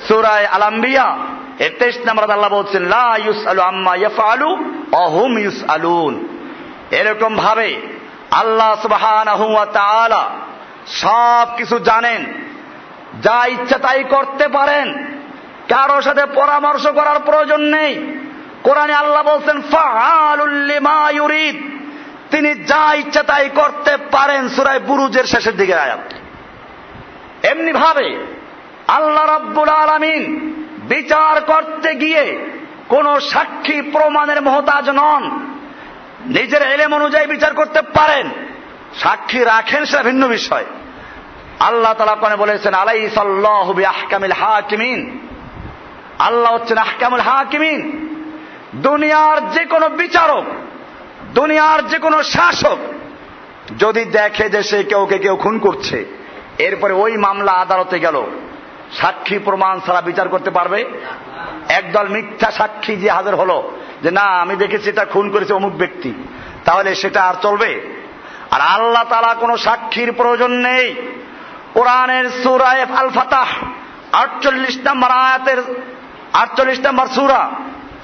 সুরায় আলাম্বিয়া এর তেইশ নম্বর আল্লাহ বলছেন, লা ইউস আলু আম্মা ইয়াফআলু অহুম ইউস আলুন এরকম ভাবে আল্লাহ সুবহানাহু ওয়া সব কিছু জানেন। যা ইচ্ছা তাই করতে পারেন। কারোর সাথে পরামর্শ করার প্রয়োজন নেই। কোরআনে আল্লাহ বলছেন তিনি যা ইচ্ছা তাই করতে পারেন সুরায় বুরুজের শেষের দিকে আয়াত। এমনি ভাবে আল্লাহ রাব্বুল আলামিন বিচার করতে গিয়ে কোন সাক্ষী প্রমাণের মহতাজ নন। নিজের এলেম অনুযায়ী বিচার করতে পারেন, সাক্ষী রাখেন সেটা ভিন্ন বিষয়। আল্লাহ তালা কোনে বলেছেন আলাই সাল্লাহ আহকামিল হাকিমিন। আল্লাহ হচ্ছেন আহকামুল হাকিমিন। দুনিয়ার যে কোনো বিচারক, দুনিয়ার যে কোনো শাসক যদি দেখে যে সে কেউকে কেউ খুন করছে, এরপরে ওই মামলা আদালতে গেল, সাক্ষী প্রমাণ ছাড়া বিচার করতে পারবে? একদল মিথ্যা সাক্ষী যে হাজার হলো, যে না, আমি দেখেছি এটা খুন করেছে অমুক ব্যক্তি, তাহলে সেটা আর চলবে? আর আল্লাহ তালা কোনো সাক্ষীর প্রয়োজন নেই। কোরআনের সুরায় আল ফাতাহ, আটচল্লিশ নম্বর আয়াতের আটচল্লিশ নম্বর সুরা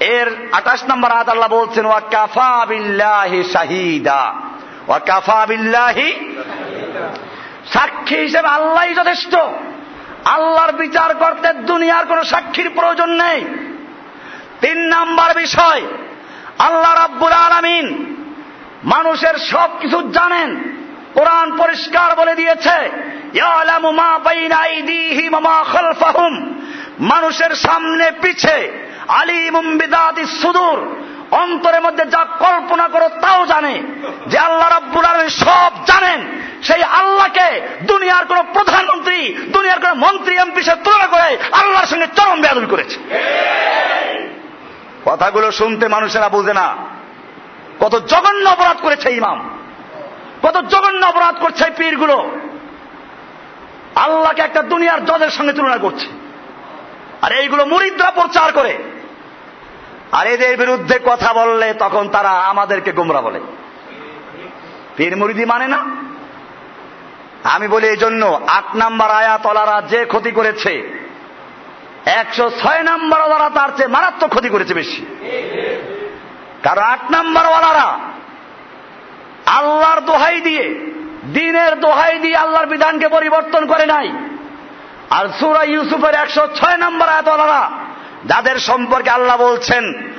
এর আঠাশ নম্বর আয়াত আল্লাহ বলছেন কাফা বিল্লাহি শাহিদা। কাফা বিল্লাহি সাক্ষী হিসেবে আল্লাহই যথেষ্ট। আল্লাহর বিচার করতে দুনিয়ার কোন সাক্ষীর প্রয়োজন নেই। তিন নাম্বার বিষয়, আল্লাহ রাব্বুল আলামিন মানুষের সব কিছু জানেন। কোরআন পরিষ্কার বলে দিয়েছে মানুষের সামনে পিছে আলিমুম বিদাতি সুদূর। অন্তরের মধ্যে যা কল্পনা করো তাও জানে যে আল্লাহ রাব্বুল আলামিন সব জানেন। সেই আল্লাহকে দুনিয়ার কোন প্রধানমন্ত্রী, দুনিয়ার কোন মন্ত্রী, এমপি সে তুলনা করে আল্লাহর সঙ্গে চরম বেয়াদবি করেছে। কথাগুলো শুনতে মানুষেরা বুঝে না। কত জঘন্য অপরাধ করেছে ইমাম। কত জঘন্য অপরাধ করছে পীরগুলো। আল্লাহকে একটা দুনিয়ার জজের সঙ্গে তুলনা করছে। আর এইগুলো মুরিদরা প্রচার করে। আর এদের বিরুদ্ধে কথা বললে তখন তারা আমাদেরকে গোমরা বলে। পীর মুরিদি মানে না? আমি বলি এই জন্য আট নাম্বার আয়াতলারা যে ক্ষতি করেছে, একশো ছয় নাম্বার ওয়ালা তার চেয়ে মারাত্মক ক্ষতি করেছে বেশি। কারণ আট নাম্বার ওয়ালারা আল্লাহর দোহাই দিয়ে, দিনের দোহাই দিয়ে আল্লাহর বিধানকে পরিবর্তন করে নাই। আর সুরা ইউসুফের একশো ছয় নম্বর আয়াতওয়ালারা যাদের সম্পর্কে আল্লাহ বলছেন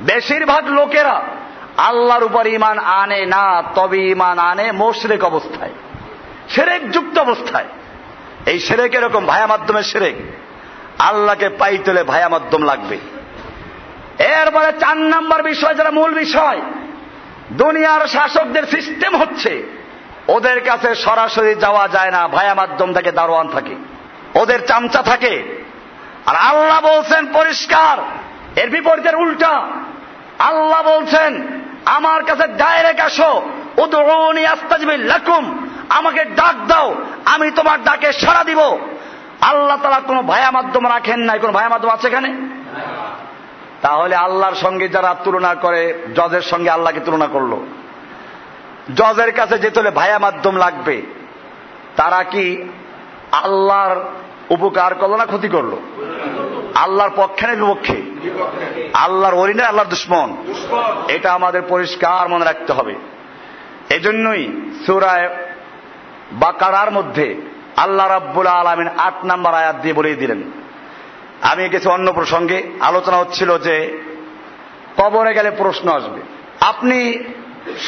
বেশিরভাগ লোকেরা আল্লাহর উপর ইমান আনে না, তবে ইমান আনে মোশরেক অবস্থায়, সেরেক যুক্ত অবস্থায়। এই সেরেক এরকম ভায়া মাধ্যমে সেরেক। আল্লাহকে পাই তোলে ভায়া মাধ্যম লাগবে। এরপরে চার নাম্বার বিষয় যারা মূল বিষয়, দুনিয়ার শাসকদের সিস্টেম হচ্ছে ওদের কাছে সরাসরি যাওয়া যায় না ভায়া মাধ্যম থেকে দারোয়ান থাকে। ওদের চামচা থাকে। আর আল্লাহ বলছেন, পরিষ্কার। এর বিপরীতের উল্টা। আল্লাহ বলছেন, আমার কাছে ডাইরেক্ট আসো। উদরণী আস্তাজবিল লাকুম। আমাকে ডাক দাও। আমি তোমার ডাকে সাড়া দিব। আল্লাহ তালা কোনো ভায়া মাধ্যম রাখেন নাই। কোন ভায়া মাধ্যম আছে এখানে? তাহলে আল্লাহর সঙ্গে যারা তুলনা করে, জজের সঙ্গে আল্লাহকে তুলনা করল। জজের কাছে যেতে হলে ভায়া মাধ্যম লাগবে। তারা কি আল্লাহর উপকার করল না ক্ষতি করল? আল্লাহর পক্ষে না বিপক্ষে? আল্লাহর ওলি না আল্লাহর দুশ্মন? এটা আমাদের পরিষ্কার মনে রাখতে হবে। এজন্যই সুরায় বাকারার মধ্যে আল্লাহ রাব্বুল আলমিন আট নাম্বার আয়াত দিয়ে বলেই দিলেন। আমি কিছু অন্য প্রসঙ্গে আলোচনা হচ্ছিল যে কবরে গেলে প্রশ্ন আসবে। আপনি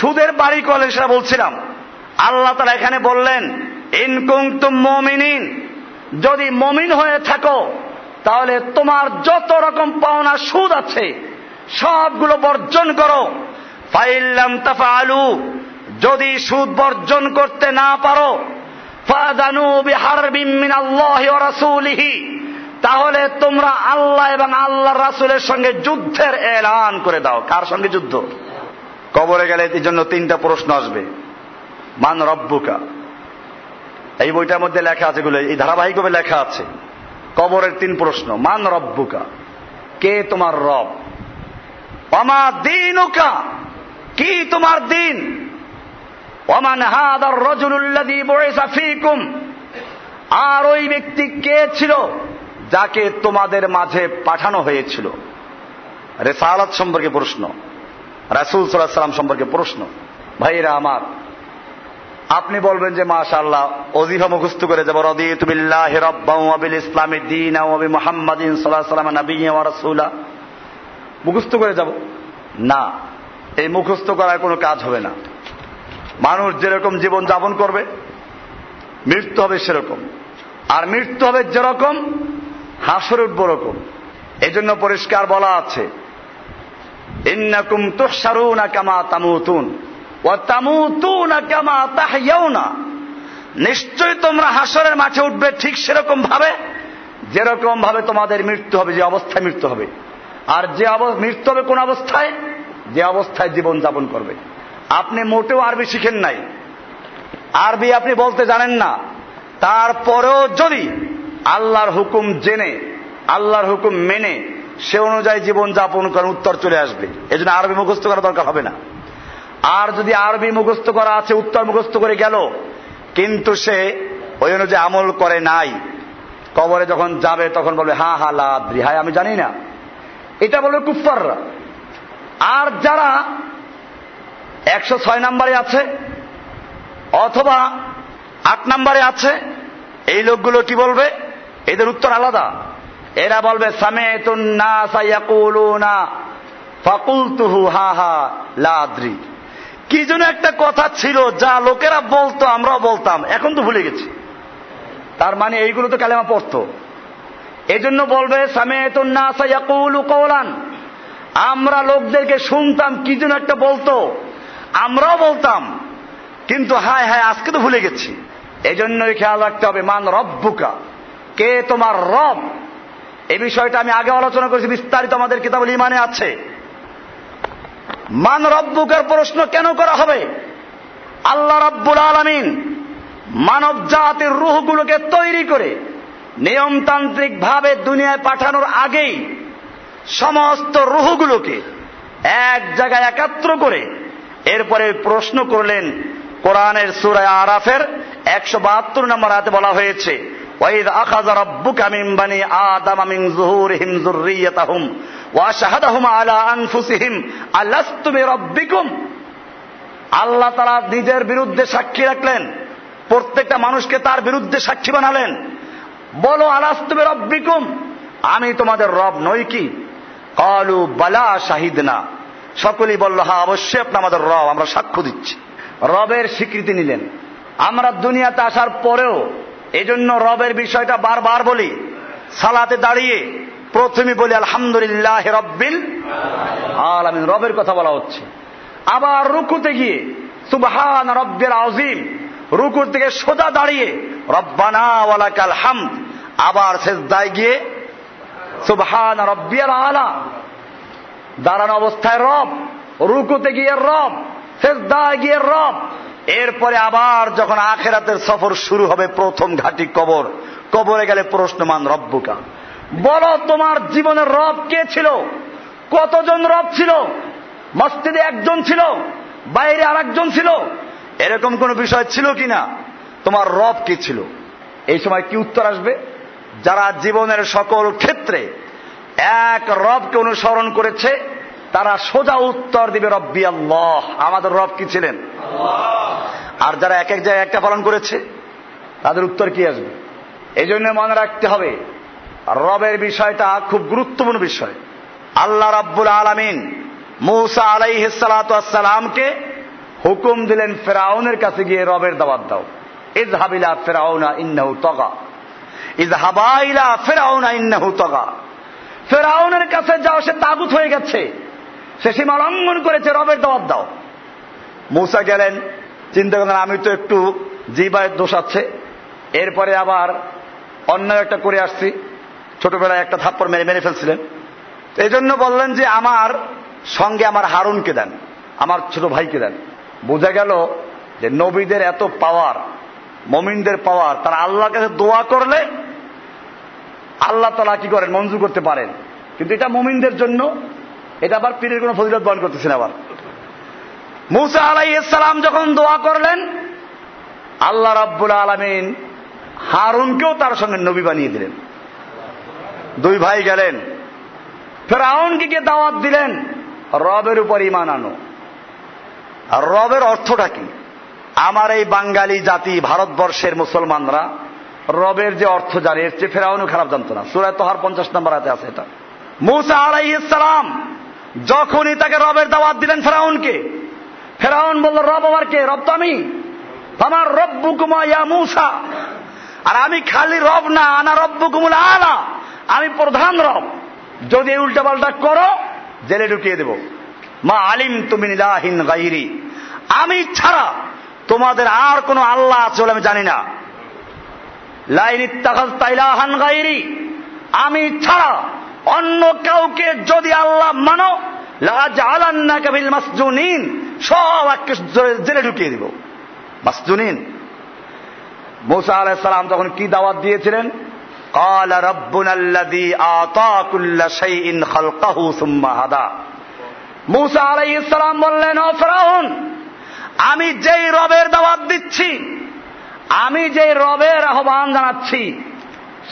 সুদের বাড়ি করলেন সেটা বলছিলাম। আল্লাহ তারা এখানে বললেন ইনকুং তুম মমিনিন। যদি মমিন হয়ে থাকো, তাহলে তোমার যত রকম পাওনা সুদ আছে, সবগুলো বর্জন করো। ফাইল্লাম তাফা আলু যদি সুদ বর্জন করতে না পারো তাহলে তোমরা আল্লাহ এবং আল্লাহ রাসুলের সঙ্গে যুদ্ধের এলান করে দাও। কার সঙ্গে যুদ্ধ? কবরে গেলে এই জন্য তিনটা প্রশ্ন আসবে। মান রব্বুকা। এই বইটার মধ্যে লেখা আছে গুলো এই ধারাবাহিকভাবে লেখা আছে। কবরের তিন প্রশ্ন, মান রব্বুকা। কে তোমার রব? অমা দিনুকা। কি তোমার দিন? ওমান হাদার রজুলুল্লাযী বুইসা ফীকুম। আর ওই ব্যক্তি কে ছিল যাকে তোমাদের মাঝে পাঠানো হয়েছিল? রেসালাত সম্পর্কে প্রশ্ন। রাসুল সাল্লাম সম্পর্কে প্রশ্ন। ভাইরা আমার, আপনি বলবেন যে মাশাল্লাহ অজিফা মুখস্থ করে যাব রদিতুবিল্লাহ রব্বাউবিল ইসলামী দিন আবি মুখস্থ করে যাব? না, এই মুখস্থ করার কোনো কাজ হবে না। মানুষ যেরকম জীবন যাপন করবে, মৃত্যু হবে সেরকম। আর মৃত্যু হবে যেরকম, হাসর উঠব রকম এই জন্য পরিষ্কার বলা আছে কামা তামুতুন ও নিশ্চয়ই তোমরা হাসরের মাঠে উঠবে ঠিক সেরকম ভাবে, যেরকম ভাবে তোমাদের মৃত্যু হবে, যে অবস্থায় মৃত্যু হবে। আর যে মৃত্যু হবে কোন অবস্থায়? যে অবস্থায় জীবন যাপন করবে। আপনি মোটেও আরবি শিখেন নাই। আরবি আপনি বলতে জানেন না। তারপরেও যদি আল্লাহর হুকুম জেনে, আল্লাহর হুকুম মেনে সে অনুযায়ী জীবন যাপন করার উত্তর চলে আসবে। এই জন্য আরবি মুখস্থ করা দরকার হবে না। আর যদি আরবি মুখস্থ করা আছে, উত্তর মুখস্থ করে গেল, কিন্তু সে ওই অনুযায়ী আমল করে নাই, কবরে যখন যাবে, তখন বলবে, হা হা লাদ্রি হায়, আমি জানি না। এটা বলবে কুফাররা আর যারা একশো ছয় নম্বরে আছে, অথবা আট নম্বরে আছে, এই লোকগুলো কি বলবে? এদের উত্তর আলাদা। এরা বলবে ফাকুলতুহু হা হা লাদ্রি কি যেন একটা কথা ছিল, যা লোকেরা বলতো, আমরাও বলতাম, এখন তো ভুলে গেছি। তার মানে এইগুলো তো কালেমা পড়তো। এজন্য বলবে কৌলান আমরা লোকদেরকে শুনতাম, কি যেন একটা বলতো, আমরাও বলতাম, কিন্তু হায় হায়, আজকে তো ভুলে গেছি। এই জন্যই খেয়াল রাখতে হবে, মান রব্বুকা, কে তোমার রব? এই বিষয়টা আমি আগে আলোচনা করেছি, বিস্তারিত আমাদের কিতাবুল ইমানে আছে। মান রব্বুকার প্রশ্ন কেন করা হবে? আল্লাহ রব্বুল আলমিন মানব জাতির রুহগুলোকে তৈরি করে নিয়মতান্ত্রিক ভাবে দুনিয়ায় পাঠানোর আগেই সমস্ত রুহগুলোকে এক জায়গায় একাত্র করে এরপরে প্রশ্ন করলেন, কোরআনের সুরায় আরাফের একশো বাহাত্তর নম্বর হাতে বলা হয়েছে আখাযা রাব্বুকা মিন বানি আদম মিন যুহুরিহিম যুররিয়াতাহুম ওয়া শাহাদাহুম আলা আনফুসিহিম আলাস্তু বিরাব্বিকুম আল্লাহ তাআলা নিজের বিরুদ্ধে সাক্ষী রাখলেন। প্রত্যেকটা মানুষকে তার বিরুদ্ধে সাক্ষী বানালেন। বলো, আলাস্তু বিরাব্বিকুম? আমি তোমাদের রব নই কি? কালু, বালা শাহিদ না সকলেই বলল, হা, অবশ্যই আপনি আমাদের রব, আমরা সাক্ষ্য দিচ্ছি। রবের স্বীকৃতি নিলেন। আমরা দুনিয়াতে আসার পরেও এজন্য রবের বিষয়টা বারবার বলি। সালাতে দাঁড়িয়ে প্রথমে বলি, আলহামদুলিল্লাহ রব্বিল আলামিন। রবের কথা বলা হচ্ছে। আবার রুকুতে গিয়ে, সুবহান রব্বের আজিম রুকুর থেকে সোজা দাঁড়িয়ে, রব্বানা ওয়ালাকাল হামদ। আবার সেজদায় গিয়ে, সুবহান রব্বিয়াল আলা। দাঁড়ানো অবস্থায় রব, রুকুতে গিয়ে রব, সেজদায় গিয়ে রব। এরপরে আবার যখন আখেরাতের সফর শুরু হবে প্রথম ঘাটি কবর, কবরে গেলে প্রশ্নমান রব্বুকা। বলো তোমার জীবনের রব কে ছিল? কতজন রব ছিল? মসজিদে একজন ছিল? বাইরে আর একজন ছিল? এরকম কোন বিষয় ছিল কিনা? তোমার রব কি ছিল? এই সময় কি উত্তর আসবে? যারা জীবনের সকল ক্ষেত্রে এক রবকে অনুসরণ করেছে তারা সোজা উত্তর দিবে রব্বি আল্লাহ। আমাদের রব কি ছিলেন? আর যারা এক এক জায়গায় একটা পালন করেছে তাদের উত্তর কি আসবে? এই জন্য মনে রাখতে হবে রবের বিষয়টা খুব গুরুত্বপূর্ণ বিষয়। আল্লাহ রাব্বুল আলমিন মৌসা আলাইসালামকে হুকুম দিলেন ফেরাউনের কাছে গিয়ে রবের দাওয়াত দাও। ইজ হাবিলা ফেরাউনা ইন্নাহু তগা। ইজ হাবাইলা ফেরাউনা ইন্নাহু তগা। ফেরাউনের কাছে যাও সে তাগুত হয়ে গেছে। সে সীমা লঙ্ঘন করেছে, রবের দাওয়াত দাও। মৌসা গেলেন, চিন্তা করেন আমি তো একটু জিবায়ের দোষ আছে। এরপরে আবার অন্য একটা করে আসছি। ছোটবেলায় একটা থাপ্পড় মেরে মেরে ফেলছিলেন। এই জন্য বললেন যে, আমার সঙ্গে আমার হারুনকে দেন, আমার ছোট ভাইকে দেন। বোঝা গেল যে, নবীদের এত পাওয়ার, মমিনদের পাওয়ার, তারা আল্লাহর কাছে দোয়া করলে আল্লাহ তালা কি করেন, মঞ্জুর করতে পারেন। কিন্তু এটা মমিনদের জন্য এটা আবার পীরের কোনো ফজিলত বহন করতেছেন আবার। মুসা আলাই ইসলাম যখন দোয়া করলেন, আল্লাহ রাব্বুল আলমিন হারুনকেও তার সঙ্গে নবী বানিয়ে দিলেন। দুই ভাই গেলেন। ফেরাউনকে গিয়ে দাওয়াত দিলেন, রবের উপর ইমান আনো। আর রবের অর্থটা কি? আমার এই বাঙালি জাতি, ভারতবর্ষের মুসলমানরা রবের যে অর্থ জানে, এর চেয়ে ফেরাউনও খারাপ জানতো না। সুরায় তোহার পঞ্চাশ নম্বর হাতে আছে এটা। মুসা আলাই ইসলাম যখনই তাকে রবের দাওয়াত দিলেন ফেরাউনকে, ফেরাউন বলল, রব আমার কে? রব তো আমি। আমার রব্বু কুমা ইয়া মুসা। আর আমি খালি রব না, আনা রব্বু কুমুল আলা। আমি প্রধান রব। যদি উল্টা পাল্টা করো, জেলে ঢুকিয়ে দেব। মা আলিম তুমি নিলাহিন গাইরি। আমি ছাড়া তোমাদের আর কোন আল্লাহ আছে বলে আমি জানি না। লাইন তাইলাহান গাইরি। আমি ছাড়া অন্য কাউকে যদি আল্লাহ মানো আলান্না কাবিল মাসজুনিন সব একে জেলে ঢুকিয়ে দিব মাসজুনিন মুসা আলাহ সালাম তখন কি দাওয়াত দিয়েছিলেন قال ربنا الذي اعطى كل شيء خلقه ثم هدى মুসা আলাইহিস সালাম বললেন ও ফেরাউন আমি যেই রবের দাওয়াত দিচ্ছি আমি যেই রবের আহ্বান জানাচ্ছি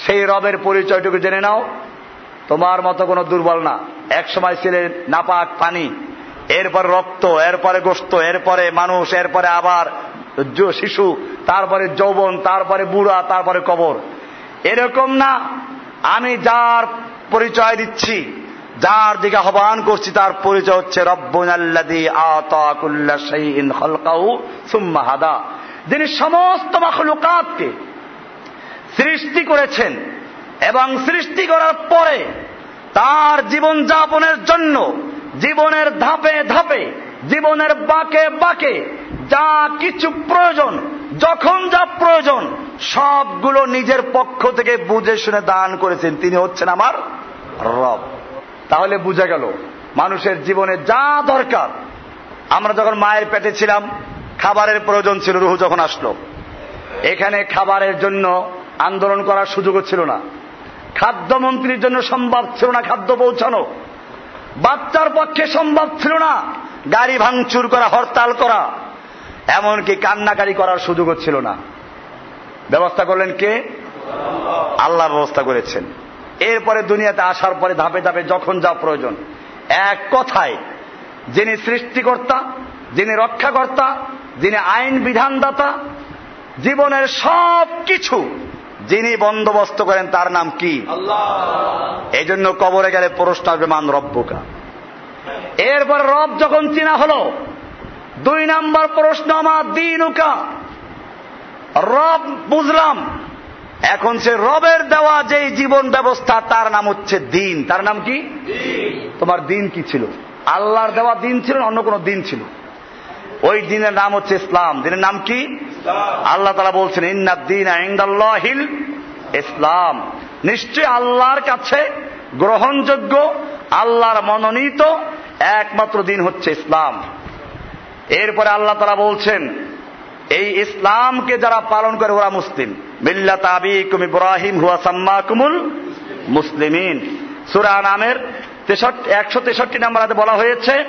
সেই রবের পরিচয়টুকু জেনে নাও তোমার মতো কোনো দুর্বল না। এক সময় ছিলে নাপাক পানি, এরপরে রক্ত, এরপরে গোস্ত, এরপরে মানুষ, এরপরে আবার শিশু, তারপরে যৌবন, তারপরে বুড়া, তারপরে কবর। এরকম না, আমি যার পরিচয় দিচ্ছি, যার দিকে আহ্বান করছি, তার পরিচয় হচ্ছে হাদা। যিনি সমস্ত মখলুকাতকে সৃষ্টি করেছেন এবং সৃষ্টি করার পরে তার জীবন যাপনের জন্য, জীবনের ধাপে ধাপে, জীবনের বাকে বাকে যা কিছু প্রয়োজন, যখন যা প্রয়োজন, সবগুলো নিজের পক্ষ থেকে বুঝে শুনে দান করেছেন। তিনি হচ্ছেন আমার রব। তাহলে বুঝা গেল, মানুষের জীবনে যা দরকার। আমরা যখন মায়ের পেটে ছিলাম, খাবারের প্রয়োজন ছিল, রুহু যখন আসলো। এখানে খাবারের জন্য আন্দোলন করার সুযোগও ছিল না। খাদ্যমন্ত্রীর জন্য সম্ভব ছিল না খাদ্য পৌঁছানো। বাচ্চার পক্ষে সম্ভব ছিল না গাড়ি ভাঙচুর করা, হরতাল করা। এমনকি কান্নাকারি করার সুযোগও ছিল না। ব্যবস্থা করলেন কে? আল্লাহ ব্যবস্থা করেছেন। এরপরে দুনিয়াতে আসার পরে ধাপে ধাপে যখন যা প্রয়োজন। এক কথায়, যিনি সৃষ্টিকর্তা, যিনি রক্ষাকর্তা, যিনি আইন বিধানদাতা, জীবনের সব কিছু যিনি বন্দোবস্ত করেন তার নাম কি? এই জন্য কবরে গেলে প্রশ্ন আসবে মান রব্বকা। এরপর রব যখন চিনা হলো দুই নাম্বার প্রশ্ন আমার দিন উকা রব বুঝলাম এখন সে রবের দেওয়া যে জীবন ব্যবস্থা তার নাম হচ্ছে দিন। তার নাম কি? তোমার দিন কি ছিল? আল্লাহর দেওয়া দিন ছিল অন্য কোন দিন ছিল? ওই দিনের নাম হচ্ছে ইসলাম। দিনের নাম কি? আল্লাহ তারা বলছেন ইন্নাদ্দিন আইন্দাল্লাহিল ইসলাম। নিশ্চয় আল্লাহর কাছে গ্রহণযোগ্য আল্লাহর মনোনীত একমাত্র দিন হচ্ছে ইসলাম। এরপরে আল্লাহ তারা বলছেন এই ইসলামকে যারা পালন করে ওরা মুসলিম। মিল্লাত আবিকুম ইব্রাহিম হুয়া সাম্মা কুমুল মুসলিমিন। সুরা নামের তেষট্টি একশো তেষট্টি নাম্বার বলা হয়েছে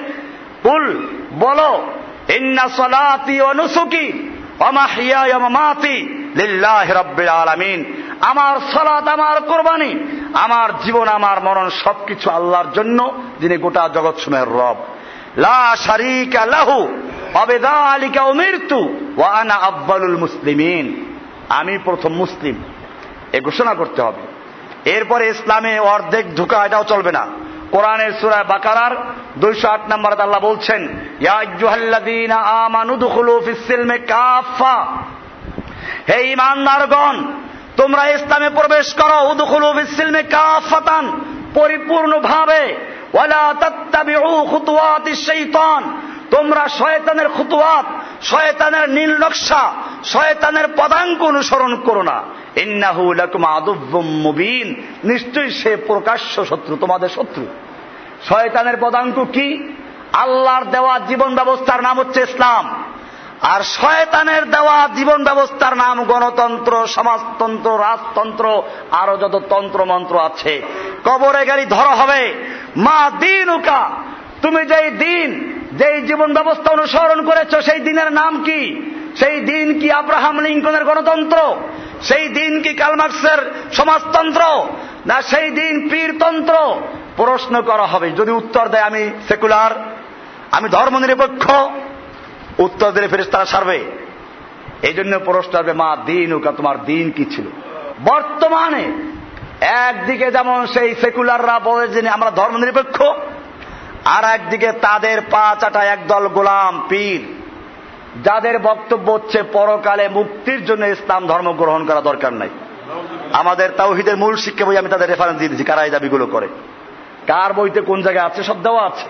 কুল বলো ইন্না সলাতি ও নুসুকি অমাহিয়া মামাতি লিল্লাহ রব্বিল আলামিন। আমার সলাত আমার কোরবানি, আমার জীবন, আমার মরণ সবকিছু আল্লাহর জন্য, যিনি গোটা জগৎ সময়ের রব। লা শারিকা লাহু আলিকা উমিরতু ওয়া আনা আব্বালুল মুসলিমিন। আমি প্রথম মুসলিম। এ ঘোষণা করতে হবে। এরপরে ইসলামে অর্ধেক ঢুকা এটাও চলবে না। কোরআনের সুরায় বাকারার দুইশো আট নম্বর আল্লাহ বলছেন কাফা হে ইমানদারগণ তোমরা ইসলামে প্রবেশ করো, উদুখুলু ফিসিলমে কাফাতান পরিপূর্ণভাবে। শাইতান। তোমরা শয়তানের খুতুয়াত শয়তানের নীল নকশা, শয়তানের পদাঙ্ক অনুসরণ করো না। মুবিন। নিশ্চয়ই সে প্রকাশ্য শত্রু, তোমাদের শত্রু। শয়তানের পদাঙ্ক কি? আল্লাহর দেওয়া জীবন ব্যবস্থার নাম হচ্ছে ইসলাম। আর শয়তানের দেওয়া জীবন ব্যবস্থার নাম গণতন্ত্র, সমাজতন্ত্র, রাজতন্ত্র, আরও যত তন্ত্র মন্ত্র আছে। কবরে গাড়ি ধরা হবে। মা দিন উকা তুমি যেই দিন, যেই জীবন ব্যবস্থা অনুসরণ করেছ, সেই দিনের নাম কি? সেই দিন কি আব্রাহাম লিঙ্কনের গণতন্ত্র? সেই দিন কি কালমার্ক্সের সমাজতন্ত্র? না সেই দিন পীরতন্ত্র? প্রশ্ন করা হবে। যদি উত্তর দেয় আমি সেকুলার, আমি ধর্মনিরপেক্ষ, উত্তর দিলে ফেরেস তারা সারবে। এই জন্য প্রশ্ন আসবে, মা, দিন উকা তোমার দিন কি ছিল? বর্তমানে একদিকে যেমন সেই সেকুলাররা বলে যে আমরা ধর্মনিরপেক্ষ আর একদিকে তাদের পা চাটা একদল গোলাম পীর। যাদের বক্তব্য হচ্ছে পরকালে মুক্তির জন্য ইসলাম ধর্ম গ্রহণ করা দরকার নাই। আমাদের তাওহিদের মূল শিক্ষা বই আমি তাদের রেফারেন্স দিয়ে দিচ্ছি কারা এই দাবিগুলো করে। কার বইতে কোন জায়গায় আছে, সব দেওয়া আছে।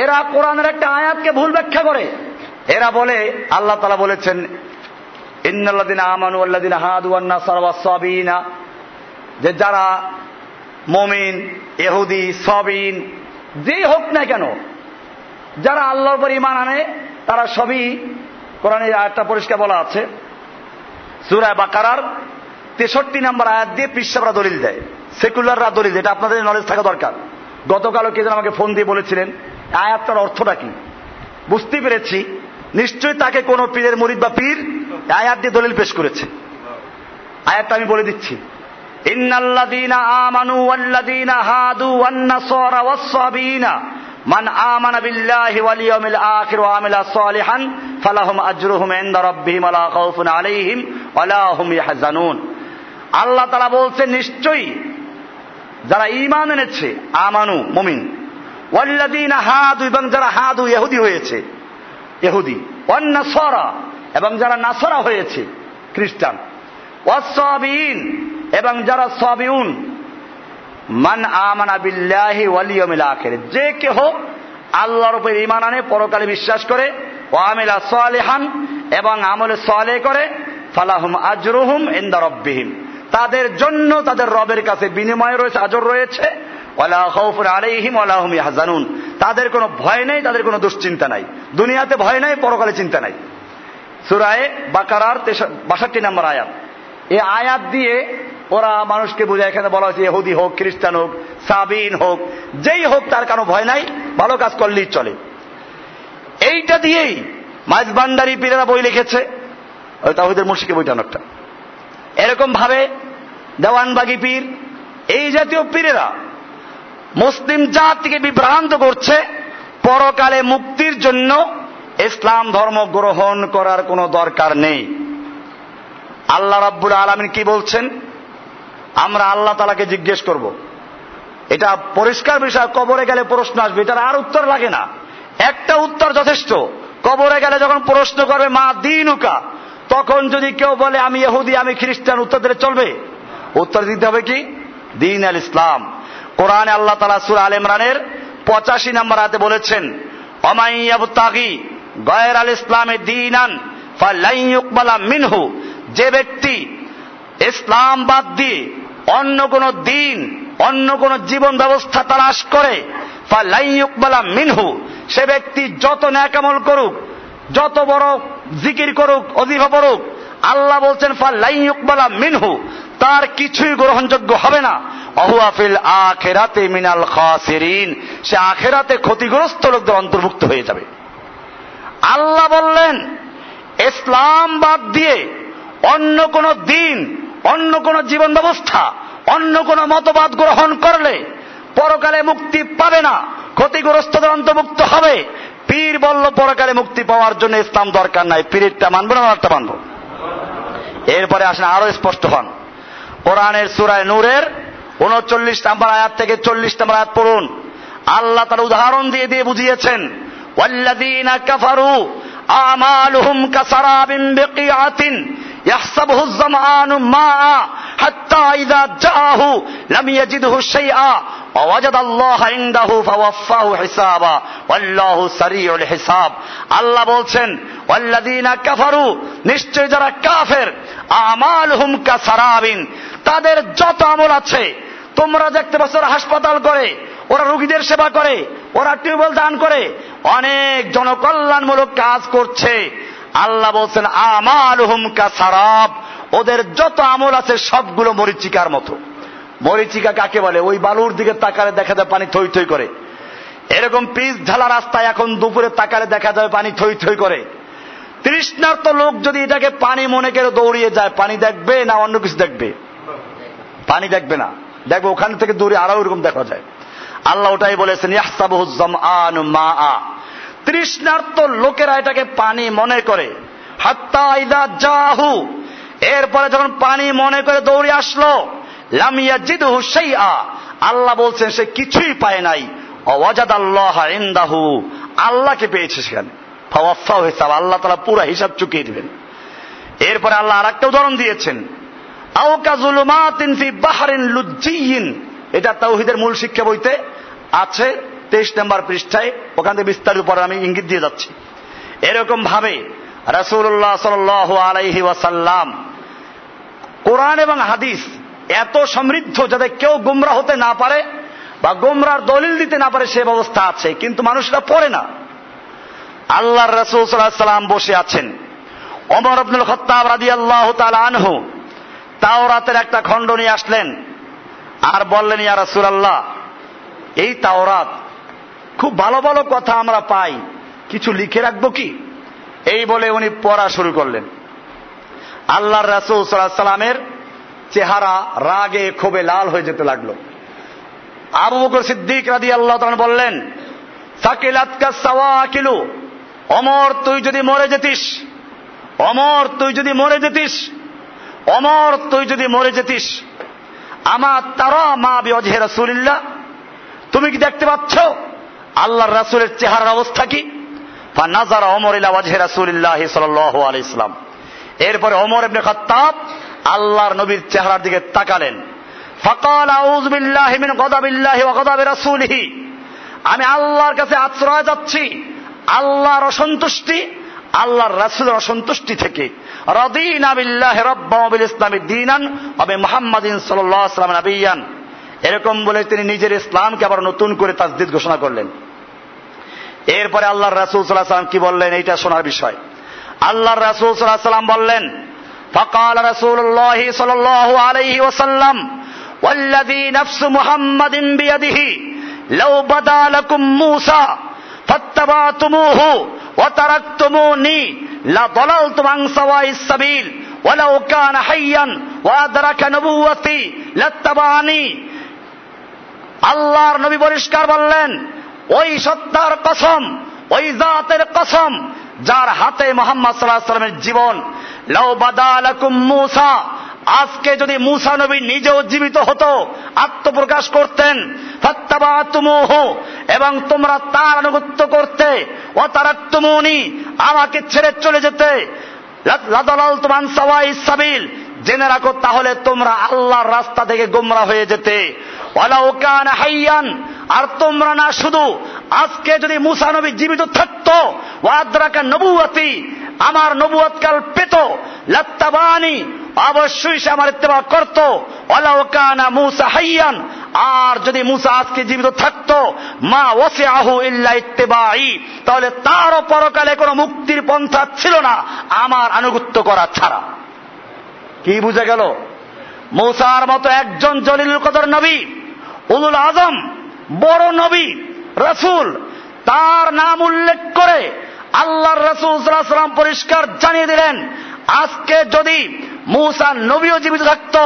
এরা কোরআনের একটা আয়াতকে ভুল ব্যাখ্যা করে। এরা বলে, আল্লাহ তালা বলেছেন ইন্নাল্লাদিন আমানু আল্লাদিন হাদু আন্না সারওয়াসাবিনা যে যারা মমিন এহুদি সবিন, যেই হোক না কেন, যারা আল্লাহর উপর ইমান আনে তারা সবই কোরআনের আয়াতটা পরিষ্কার বলা আছে। সুরায় বাকারার তেষট্টি নাম্বার আয়াত দিয়ে পিসাবরা দলিল দেয়। সেকুলাররা দলিল এটা আপনাদের নলেজ থাকা দরকার। গতকালও কে যেন আমাকে ফোন দিয়ে বলেছিলেন, আয়াতটার অর্থটা কি? বুঝতে পেরেছি, নিশ্চয়ই তাকে কোন পীরের মরিদ বা পীর আয়াত দিয়ে দলিল পেশ করেছে। আয়াতটা আমি বলে দিচ্ছি। ইন্নাল্লাযীনা আমানু ওয়াল্লাযীনা হাদু ওয়ান-নাসারা ওয়াস-সাবিনা মান আমানা বিল্লাহি ওয়াল ইয়াউমিল আখির ওয়া আমিলা সালিহান ফালাহুম আজরুহুম ইনদা রাব্বিহিম ওয়া লা খাউফুন আলাইহিম ওয়া হুম ইয়াহজানুন। আল্লাহ বলছেন, নিশ্চয়ই যারা ঈমান এনেছে, আমানু, মুমিন হাদু, এবং যারা হাদু, ইহুদি হয়েছে, ইহুদি ওয়ান-নাসারা এবং যারা নাসারা হয়েছে, খ্রিস্টান এবং যারা সাবিউন মান আমানা বিল্লাহি ওয়াল ইয়াউমিল যে কেহ আল্লাহর উপর ইমান আনে, পরকালে বিশ্বাস করে ও আমিলা সালিহান এবং আমলে সালেহ করে, ফালাহুম আজরুহুম ইনদা রাব্বিহিম। তাদের জন্য তাদের রবের কাছে বিনিময় রয়েছে, আজর রয়েছে। তাদের কোনো ভয় নেই, তাদের কোনো দুশ্চিন্তা নাই। দুনিয়াতে ভয় নাই, পরকালে চিন্তা নাই। সূরায়ে বাকারার বাষট্টি নম্বর আয়াত। এই আয়াত দিয়ে ওরা মানুষকে বোঝায় এখানে বলা হয়েছে ইহুদি হোক, খ্রিস্টান হোক, সাবিন হোক, যেই হোক তার কোনো ভয় নাই, ভালো কাজ করলেই চলে। এইটা দিয়েই মাইজ বান্ডারি পীরেরা বই লিখেছে, ওই তাহিদের মুর্শিকে বইটা অনেকটা এরকম ভাবে দেওয়ানবাগি পীর, এই জাতীয় পীরেরা মুসলিম জাতিকে বিভ্রান্ত করছে, পরকালে মুক্তির জন্য ইসলাম ধর্ম গ্রহণ করার কোনো দরকার নেই। আল্লাহ রাব্বুল আলমিন কি বলছেন? আমরা আল্লাহ তালাকে জিজ্ঞেস করব। এটা পরিষ্কার বিষয়, কবরে গেলে প্রশ্ন আসবে, এটার আর উত্তর লাগে না। একটা উত্তর যথেষ্ট, কবরে গেলে যখন প্রশ্ন করবে, মা দিনুকা? তখন যদি কেউ বলে, আমি এহুদি আমি খ্রিস্টান, উত্তর দিলে চলবে। উত্তর দিতে হবে কি? দিন আল ইসলাম। কোরআনে আল্লাহ তালা সুর আল ইমরানের পঁচাশি নম্বর হাতে বলেছেন অমাইয়াবতাগি গয়ের আল ইসলামে দিন আন মিনহু। যে ব্যক্তি ইসলাম বাদ দিয়ে অন্য কোন দিন, অন্য কোন জীবন ব্যবস্থা তালাশ করে মিনহু, সে ব্যক্তি যত ন্যাকামল করুক, যত বড় জিকির করুক, অজিফা পড়ুক, আল্লাহ বলছেন ফাল্লাইকবালা মিনহু, তার কিছুই গ্রহণযোগ্য হবে না। অহুয়াফিল আখেরাতে মিনাল খাসিরিন, সে আখেরাতে ক্ষতিগ্রস্ত লোকদের অন্তর্ভুক্ত হয়ে যাবে। আল্লাহ বললেন, ইসলাম বাদ দিয়ে অন্য কোন দিন অন্য কোন জীবন ব্যবস্থা, অন্য কোন মতবাদ গ্রহণ করলে পরকালে মুক্তি পাবে না, ক্ষতিগ্রস্তদের অন্তর্ভুক্ত হবে। পীর বলল, পরকালে মুক্তি পাওয়ার জন্য ইসলাম দরকার নাই, পীরেরটা মানবো না ওনারটা মানবো? এরপরে আসেন, আরও স্পষ্ট হন। কোরআনের সুরায় নূরের উনচল্লিশ নাম্বার আয়াত থেকে চল্লিশ নাম্বার আয়াত পড়ুন। আল্লাহ তার উদাহরণ দিয়ে দিয়ে বুঝিয়েছেন ওয়াল্লাদিনা কাফারু আমালুহুম কাসারাবিন বিকিআতিন يحسبه الظمآن ماء حتى إذا جاءه لم يجده شيئا ووجد الله عنده فوفاه حسابا والله سريع الحساب আল্লাহ বলছেন ওয়াল্লাযীনা কাফারু নিশ্চয় যারা কাফের আমালহুম কাসারাবিন তাদের যত আমল আছে তোমরা দেখতে পাচ্ছ ওরা হাসপাতাল করে ওরা রোগীদের সেবা করে ওরা টিউবওয়েল দান করে অনেক জনকল্যাণমূলক কাজ করছে আল্লাহ বলছেন আমাল হুমকা সারাব ওদের যত আমল আছে সবগুলো মরিচিকার মতো। মরিচিকা কাকে বলে? ওই বালুর দিকে তাকালে দেখা যায় পানি থই থই করে। এরকম পিচ ঢালা রাস্তায় এখন দুপুরে তাকালে দেখা যায় পানি থই থই করে। তৃষ্ণার্ত লোক যদি এটাকে পানি মনে করে দৌড়িয়ে যায়, পানি দেখবে না অন্য কিছু দেখবে? পানি দেখবে না। দেখবে ওখান থেকে দূরে আরও এরকম দেখা যায়। আল্লাহ ওটাই বলেছেন ইয়াহসাবুজ্জাম আন মা আ তৃষ্ণার্ত লোকেরা এটাকে পানি মনে করে। হাত্তা ইদা জাহু। এরপরে যখন পানি মনে করে দৌড়ে আসলো লামিয়া জিদহু সেই আল্লাহ বলছেন, সে কিছুই পায় নাই। অওয়াজাদ আল্লাহ ইন্দাহু। আল্লাহকে পেয়েছে সেখানে। ফাওয়াফাও হিসাব, আল্লাহ তারা পুরো হিসাব চুকিয়ে দিবেন। এরপরে আল্লাহ আর একটা উদাহরণ দিয়েছেন। আউকা জুলুমাতিন ফি বাহরিন লুজ্জিয়িন এটা তাওহিদের মূল শিক্ষা বইতে আছে। তেইশ নম্বর পৃষ্ঠায় ওখান থেকে বিস্তারিত পরে আমি ইঙ্গিত দিয়ে যাচ্ছি। এরকম ভাবে রাসূলুল্লাহ সাল্লাল্লাহু আলাইহি ওয়াসাল্লাম কোরআন এবং হাদিস এত সমৃদ্ধ যাতে কেউ গুমরা হতে না পারে বা গুমরার দলিল দিতে না পারে সে ব্যবস্থা আছে, কিন্তু মানুষরা পড়ে না। আল্লাহর রসুল সাল্লাম বসে আছেন। অমর আব্দুল খত্তাব রাজি আল্লাহ আনহু তাওরাতের একটা খণ্ড নিয়ে আসলেন আর বললেন, ইয়া রাসূলুল্লাহ, এই তাওরাত খুব ভালো ভালো কথা আমরা পাই। কিছু লিখে রাখব কি? এই বলে উনি পড়া শুরু করলেন। আল্লাহর সাল্লামের চেহারা রাগে ক্ষোভে লাল হয়ে যেতে লাগল। আবু বকর সিদ্দিক রাদি আল্লাহ তখন বললেন সাকিলাতকা সাওয়াকিলু অমর তুই যদি মরে যেতিস, অমর তুই যদি মরে যেতিস, অমর তুই যদি মরে যেতিস আমার তারা মা বিঅজহে রাসূলিল্লাহ, তুমি কি দেখতে পাচ্ছ? আল্লাহর রাসুলের চেহারার অবস্থা কি? সাল্লাম। এরপরে অমর ইবনে খাত্তাব আল্লাহর নবীর চেহারার দিকে তাকালেন। আমি আল্লাহর কাছে আশ্রয় যাচ্ছি, আল্লাহর অসন্তুষ্টি, আল্লাহর রাসূলের অসন্তুষ্টি থেকে। ইসলামি এরকম বলে তিনি নিজের ইসলামকে আবার নতুন করে তাজদিদ ঘোষণা করলেন। এরপরে আল্লাহর রাসূল সাল্লাল্লাহু আলাইহি ওয়াসাল্লাম কি বললেন এইটা শোনার বিষয় আল্লাহর রাসূল সাল্লাল্লাহু আলাইহি ওয়াসাল্লাম বললেন فقال رسول الله صلى الله عليه وسلم والذي نفس محمد بيده لو بدا لكم موسى فاتبعتموه وتركتموني لضللتم عن سواء السبيل ولو كان حيا وادرك نبوتي لاتبعني আল্লাহর নবী পরিষ্কার বললেন ওই সত্তার কসম, ওই জাতের কসম, যার হাতে মোহাম্মদ সাল্লাহ সাল্লামের জীবন। লাউ মুসা, আজকে যদি মুসা নবী নিজেও জীবিত হতো, আত্মপ্রকাশ করতেন এবং তোমরা তার আনুগত্য করতে ও তারা তুমনি আমাকে ছেড়ে চলে যেতে। লাদালাল তুমান সাবিল জেনে রাখো, তাহলে তোমরা আল্লাহর রাস্তা থেকে গোমরা হয়ে যেতে। হাইয়ান, আর তোমরা না শুধু, আজকে যদি মুসা নবী জীবিত থাকতো ওয়াদ্রাকা নবুয়াতি, আমার নবুয়াতকাল পেত, লাত্তাবানি, অবশ্যই সে আমার ইত্তেবা করত। অলাউকানা মুসা হাইয়ান, আর যদি মুসা আজকে জীবিত থাকতো, মা ওসে আহু ইল্লা ইত্তেবাই তাহলে তারও পরকালে কোনো মুক্তির পন্থা ছিল না, আমার আনুগত্য করা ছাড়া। কি বুঝে গেল? মৌসার মতো একজন জলিল কদর নবী, উলুল আজম, বড় নবী, রসুল, তার নাম উল্লেখ করে আল্লাহর রসুল সাল্লাম পরিষ্কার জানিয়ে দিলেন, আজকে যদি মৌসা নবীও জীবিত থাকত,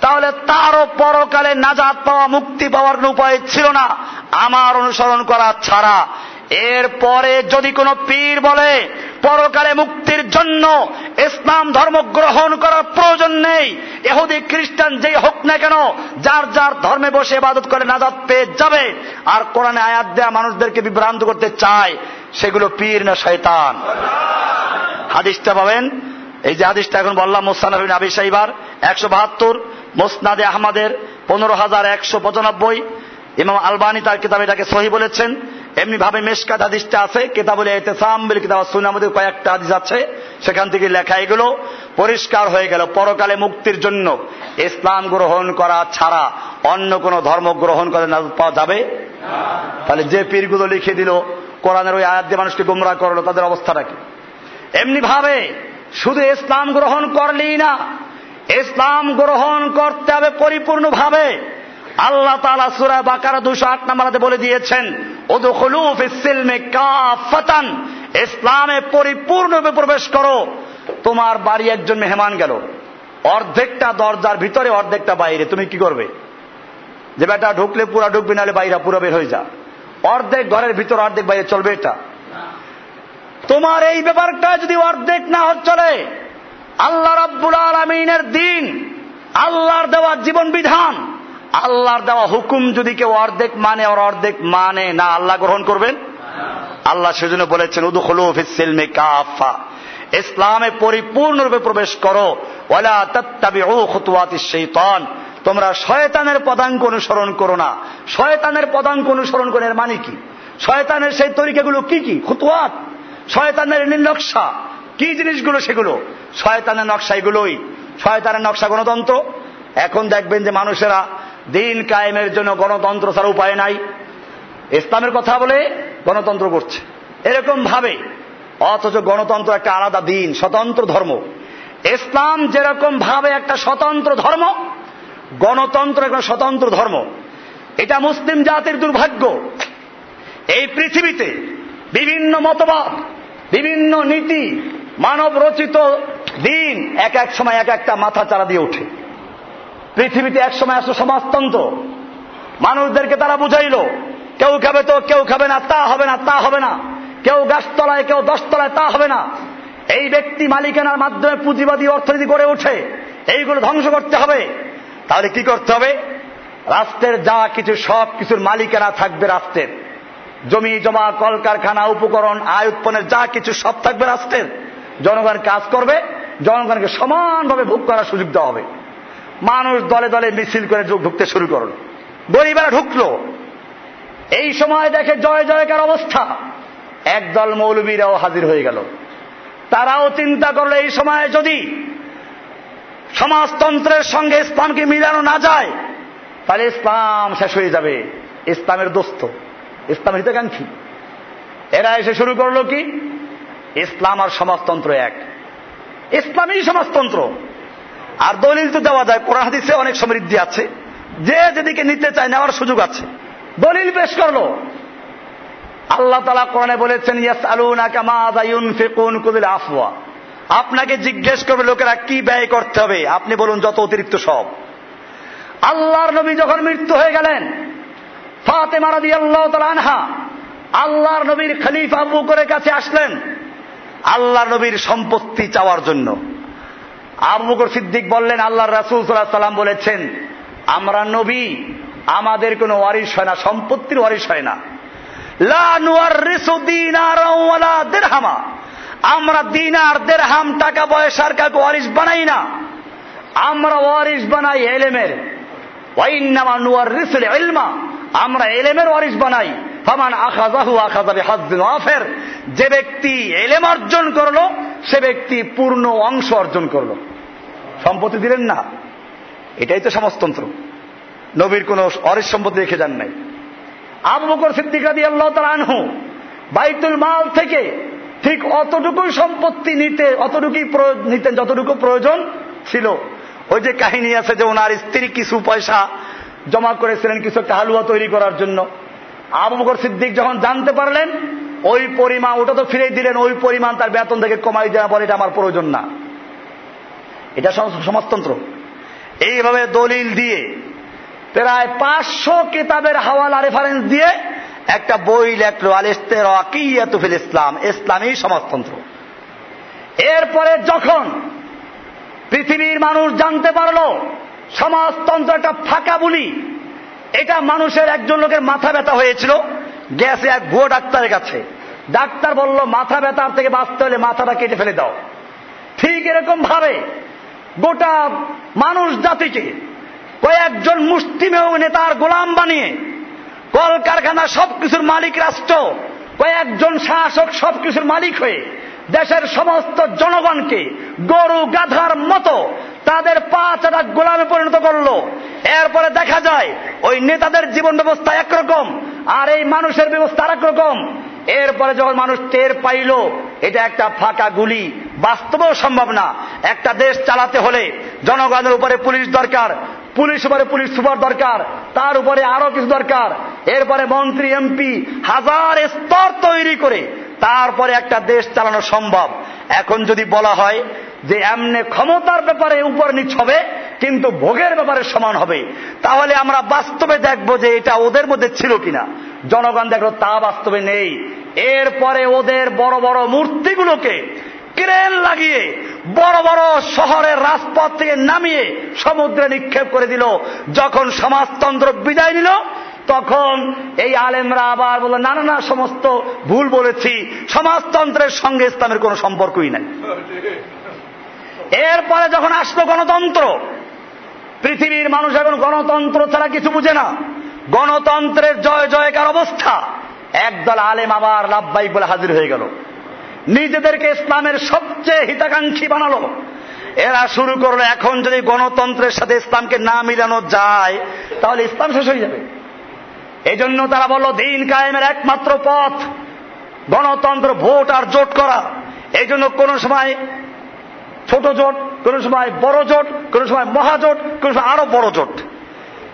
তাহলে তারও পরকালে নাজাত পাওয়া, মুক্তি পাওয়ার উপায় ছিল না। আমার অনুসরণ করা ছাড়া এরপরে যদি কোনো পীর বলে, পরকালে মুক্তির জন্য ইসলাম ধর্ম গ্রহণ করার প্রয়োজন নেই এহুদি খ্রিস্টান, যেই হোক না কেন, যার যার ধর্মে বসে ইবাদত করে নাজাদ পেয়ে যাবে। আর কোরআনে আয়াত দেয়া মানুষদেরকে বিভ্রান্ত করতে চায়, সেগুলো পীর না শয়তান। হাদিসটা পাবেন? এই যে হাদিসটা এখন বললাম মোস্তানবিন আবি সাইবার একশো বাহাত্তর, মোসনাদে আহমদের পনেরো হাজার একশো পঁচানব্বই। ইমাম আলবানি তার কিতাব এটাকে সহি বলেছেন। এমনি ভাবে মেশকাত হাদিসটা আছে, কিতাবুল এতেসাম বিল কিতাব সুনা মধ্যে কয়েকটা হাদিস আছে, সেখান থেকে লেখা এগুলো পরিষ্কার হয়ে গেল। পরকালে মুক্তির জন্য ইসলাম গ্রহণ করা ছাড়া অন্য কোন ধর্ম গ্রহণ করে না পাওয়া যাবে? তাহলে যে পীরগুলো লিখে দিল, কোরআনের ওই আয়াত দিয়ে মানুষকে গুমরা করল, তাদের অবস্থাটা কি? এমনি ভাবে শুধু ইসলাম গ্রহণ করলেই না, ইসলাম গ্রহণ করতে হবে পরিপূর্ণভাবে। আল্লাহ তালা সুরা বাকারা দুশো আট নাম্বারাতে বলে দিয়েছেন কাফাতান ইসলামে পরিপূর্ণরূপে প্রবেশ করো। তোমার বাড়ি একজন মেহমান গেল। অর্ধেকটা দরজার ভিতরে, অর্ধেকটা বাইরে। তুমি কি করবে? যে বেটা ঢুকলে পুরা ঢুকবে, নাহলে বাইরা পুরো বের হয়ে যা। অর্ধেক ঘরের ভিতর, অর্ধেক বাইরে চলবে এটা। তোমার এই ব্যাপারটা যদি অর্ধেক না চলে, আল্লাহ রাব্বুল আলমিনের দিন, আল্লাহর দেওয়া জীবন বিধান আল্লাহর দেওয়া হুকুম যদি কেউ অর্ধেক মানে ওর অর্ধেক মানে না, আল্লাহ গ্রহণ করবেন? আল্লাহ সেজন্য বলেছেন, উদুখলু ফিসিলমে কাফা ইসলামে পরিপূর্ণরূপে প্রবেশ করো। ওয়ালা ও শৈতান তোমরা শয়তানের পদাঙ্ক অনুসরণ করো না। শয়তানের পদাঙ্ক অনুসরণ করে মানে কি? শয়তানের সেই তরিকাগুলো কি কি? খুতুয়াত শয়তানের নকশা। কি জিনিসগুলো সেগুলো? শয়তানের নকশা এগুলোই। শয়তানের নকশা গণতন্ত্র। এখন দেখবেন যে মানুষেরা দিন কায়েমের জন্য গণতন্ত্র ছাড়া উপায় নাই। ইসলামের কথা বলে গণতন্ত্র করছে। এরকম ভাবে, অথচ গণতন্ত্র একটা আলাদা দিন, স্বতন্ত্র ধর্ম। ইসলাম যেরকম ভাবে একটা স্বতন্ত্র ধর্ম, গণতন্ত্র একটা স্বতন্ত্র ধর্ম। এটা মুসলিম জাতির দুর্ভাগ্য। এই পৃথিবীতে বিভিন্ন মতবাদ, বিভিন্ন নীতি মানব রচিত দিন এক এক সময় এক একটা মাথা চারা দিয়ে ওঠে। পৃথিবীতে এক সময় আসলো সমাজতন্ত্র। মানুষদেরকে তারা বুঝাইল, কেউ খাবে তো, কেউ খাবে না, তা হবে না, তা হবে না। কেউ গাছতলায়, কেউ দশতলায়, তা হবে না। এই ব্যক্তি মালিকানার মাধ্যমে পুঁজিবাদী অর্থনীতি গড়ে ওঠে, এইগুলো ধ্বংস করতে হবে। তাহলে কি করতে হবে? রাষ্ট্রের যা কিছু, সব কিছুর মালিকানা থাকবে রাষ্ট্রের। জমি, জমা, কলকারখানা, উপকরণ, আয় উৎপন্নের যা কিছু, সব থাকবে রাষ্ট্রের। জনগণ কাজ করবে, জনগণকে সমানভাবে ভোগ করার সুযোগ দেওয়া হবে। মানুষ দলে দলে মিছিল করে যোগ ঢুকতে শুরু করল। গরিবেরা ঢুকলো। এই সময় দেখে জয় জয়কার অবস্থা। একদল মৌলবীরাও হাজির হয়ে গেল। তারাও চিন্তা করল, এই সময়ে যদি সমাজতন্ত্রের সঙ্গে ইসলামকে মিলানো না যায়, তাহলে ইসলাম শেষ হয়ে যাবে। ইসলামের দোস্ত। ইসলামের হিতাকাঙ্ক্ষী। এরা এসে শুরু করল কি? ইসলাম আর সমাজতন্ত্র এক। ইসলামই সমাজতন্ত্র। আর দলিল তো দেওয়া যায়, কোরআন, হাদিসে অনেক সমৃদ্ধি আছে। যে যেদিকে নিতে চায়, নেওয়ার সুযোগ আছে। দলিল পেশ করল। আল্লাহ তালা কোরআনে বলেছেন ইয়াস আলুনা কামাদায়ুন ফেকুন কুবিল আফওয়া। আপনাকে জিজ্ঞেস করবে, লোকেরা কি ব্যয় করতে হবে? আপনি বলুন, যত অতিরিক্ত সব। আল্লাহর নবী যখন মৃত্যু হয়ে গেলেন, ফাতেমা রাদি আল্লাহ আনহা আল্লাহর নবীর খলিফা বুকরের কাছে আসলেন। আল্লাহর নবীর সম্পত্তি চাওয়ার জন্য। আবু বকর সিদ্দিক বললেন আল্লাহ রাসুল সাল্লাম বলেছেন, আমরা নবী, আমাদের কোনো ওয়ারিশ হয় না, সম্পত্তির ওয়ারিশ হয় না। দেড়হামা আমরা দিনার দেড়হাম টাকা পয়সার কাউকে ওয়ারিশ বানাই না। আমরা ওয়ারিশ বানাই এলেমের। ওয়াইনামা নুয়ার রিসুল ইলমা। আমরা এলেমের ওয়ারিশ বানাই। ফামান আখাজাহু আখাজাবি আফের যে ব্যক্তি এলেম অর্জন করল, সে ব্যক্তি পূর্ণ অংশ অর্জন করল। সম্পত্তি দিলেন না। এটাই তো সমাজতন্ত্র। নবীর কোন অরিস সম্পত্তি রেখে যান নাই। আবু বকর সিদ্দিকা দিয়ে আল্লাহ তালা আনহু বাইতুল মাল থেকে ঠিক অতটুকুই সম্পত্তি নিতে, অতটুকুই নিতেন, যতটুকু প্রয়োজন ছিল। ওই যে কাহিনী আছে যে ওনার স্ত্রী কিছু পয়সা জমা করেছিলেন, কিছু একটা হালুয়া তৈরি করার জন্য। আবু বকর সিদ্দিক যখন জানতে পারলেন, ওই পরিমাণ ওটা তো ফিরে দিলেন, ওই পরিমাণ তার বেতন থেকে কমাই দেওয়া পরে এটা আমার প্রয়োজন না। এটা সমাজতন্ত্র। এইভাবে দলিল দিয়ে প্রায় পাঁচশো কিতাবের হাওয়ালা রেফারেন্স দিয়ে একটা বই লেখলো আল ইস্তেরাকিয়াতুফিল ইসলাম, ইসলামী সমাজতন্ত্র। এরপরে যখন পৃথিবীর মানুষ জানতে পারল, সমাজতন্ত্র একটা ফাঁকা বলি এটা মানুষের একজন লোকের মাথা ব্যথা হয়েছিল। গেছে এক ভুয়ো ডাক্তারের কাছে। ডাক্তার বলল, মাথা ব্যথার থেকে বাঁচতে হলে মাথাটা কেটে ফেলে দাও। ঠিক এরকম ভাবে গোটা মানুষ জাতিকে কয়েকজন মুষ্টিমেয় নেতার গোলাম বানিয়ে কলকারখানা সবকিছুর মালিক রাষ্ট্র, কয়েকজন শাসক সবকিছুর মালিক হয়ে দেশের সমস্ত জনগণকে গরু, গাধার মতো তাদের পা চাটা গোলামে পরিণত করল। এরপরে দেখা যায়, ওই নেতাদের জীবন ব্যবস্থা একরকম, আর এই মানুষের ব্যবস্থা আর রকম এরপরে যখন মানুষ টের পাইল, এটা একটা ফাঁকা গুলি, বাস্তবেও সম্ভব না। একটা দেশ চালাতে হলে জনগণের উপরে পুলিশ দরকার, পুলিশ উপরে পুলিশ সুপার দরকার, তার উপরে আরও কিছু দরকার। এরপরে মন্ত্রী, এমপি হাজার স্তর তৈরি করে তারপরে একটা দেশ চালানো সম্ভব। এখন যদি বলা হয় যে এমনি ক্ষমতার ব্যাপারে উপর নিচ হবে, কিন্তু ভোগের ব্যাপারে সমান হবে। তাহলে আমরা বাস্তবে দেখব যে এটা ওদের মধ্যে ছিল কিনা। জনগণ দেখল, তা বাস্তবে নেই। এরপরে ওদের বড় বড় মূর্তিগুলোকে ক্রেন লাগিয়ে, বড় বড় শহরের রাজপথ থেকে নামিয়ে সমুদ্রে নিক্ষেপ করে দিল। যখন সমাজতন্ত্র বিদায় নিল, তখন এই আলেমরা আবার বলল, না না সমস্ত ভুল বলেছি। সমাজতন্ত্রের সঙ্গে ইসলামের কোনো সম্পর্কই নাই। এরপরে যখন আসলো গণতন্ত্র, পৃথিবীর মানুষ এখন গণতন্ত্র ছাড়া কিছু বুঝে না। গণতন্ত্রের জয় জয়কার অবস্থা। একদল আলেম আবার লাভবাই বলে হাজির হয়ে গেল। নিজেদেরকে ইসলামের সবচেয়ে হিতাকাঙ্ক্ষী বানালো। এরা শুরু করল, এখন যদি গণতন্ত্রের সাথে ইসলামকে না মিলানো যায়, তাহলে ইসলাম শেষ হয়ে যাবে। এই জন্য তারা বলল, দিন কায়েমের একমাত্র পথ, গণতন্ত্র ভোট আর জোট করা। এই জন্য কোন সময় ছোট জোট, কোন সময় বড় জোট, কোন সময় মহাজোট কোন সময় আরও বড় জোট।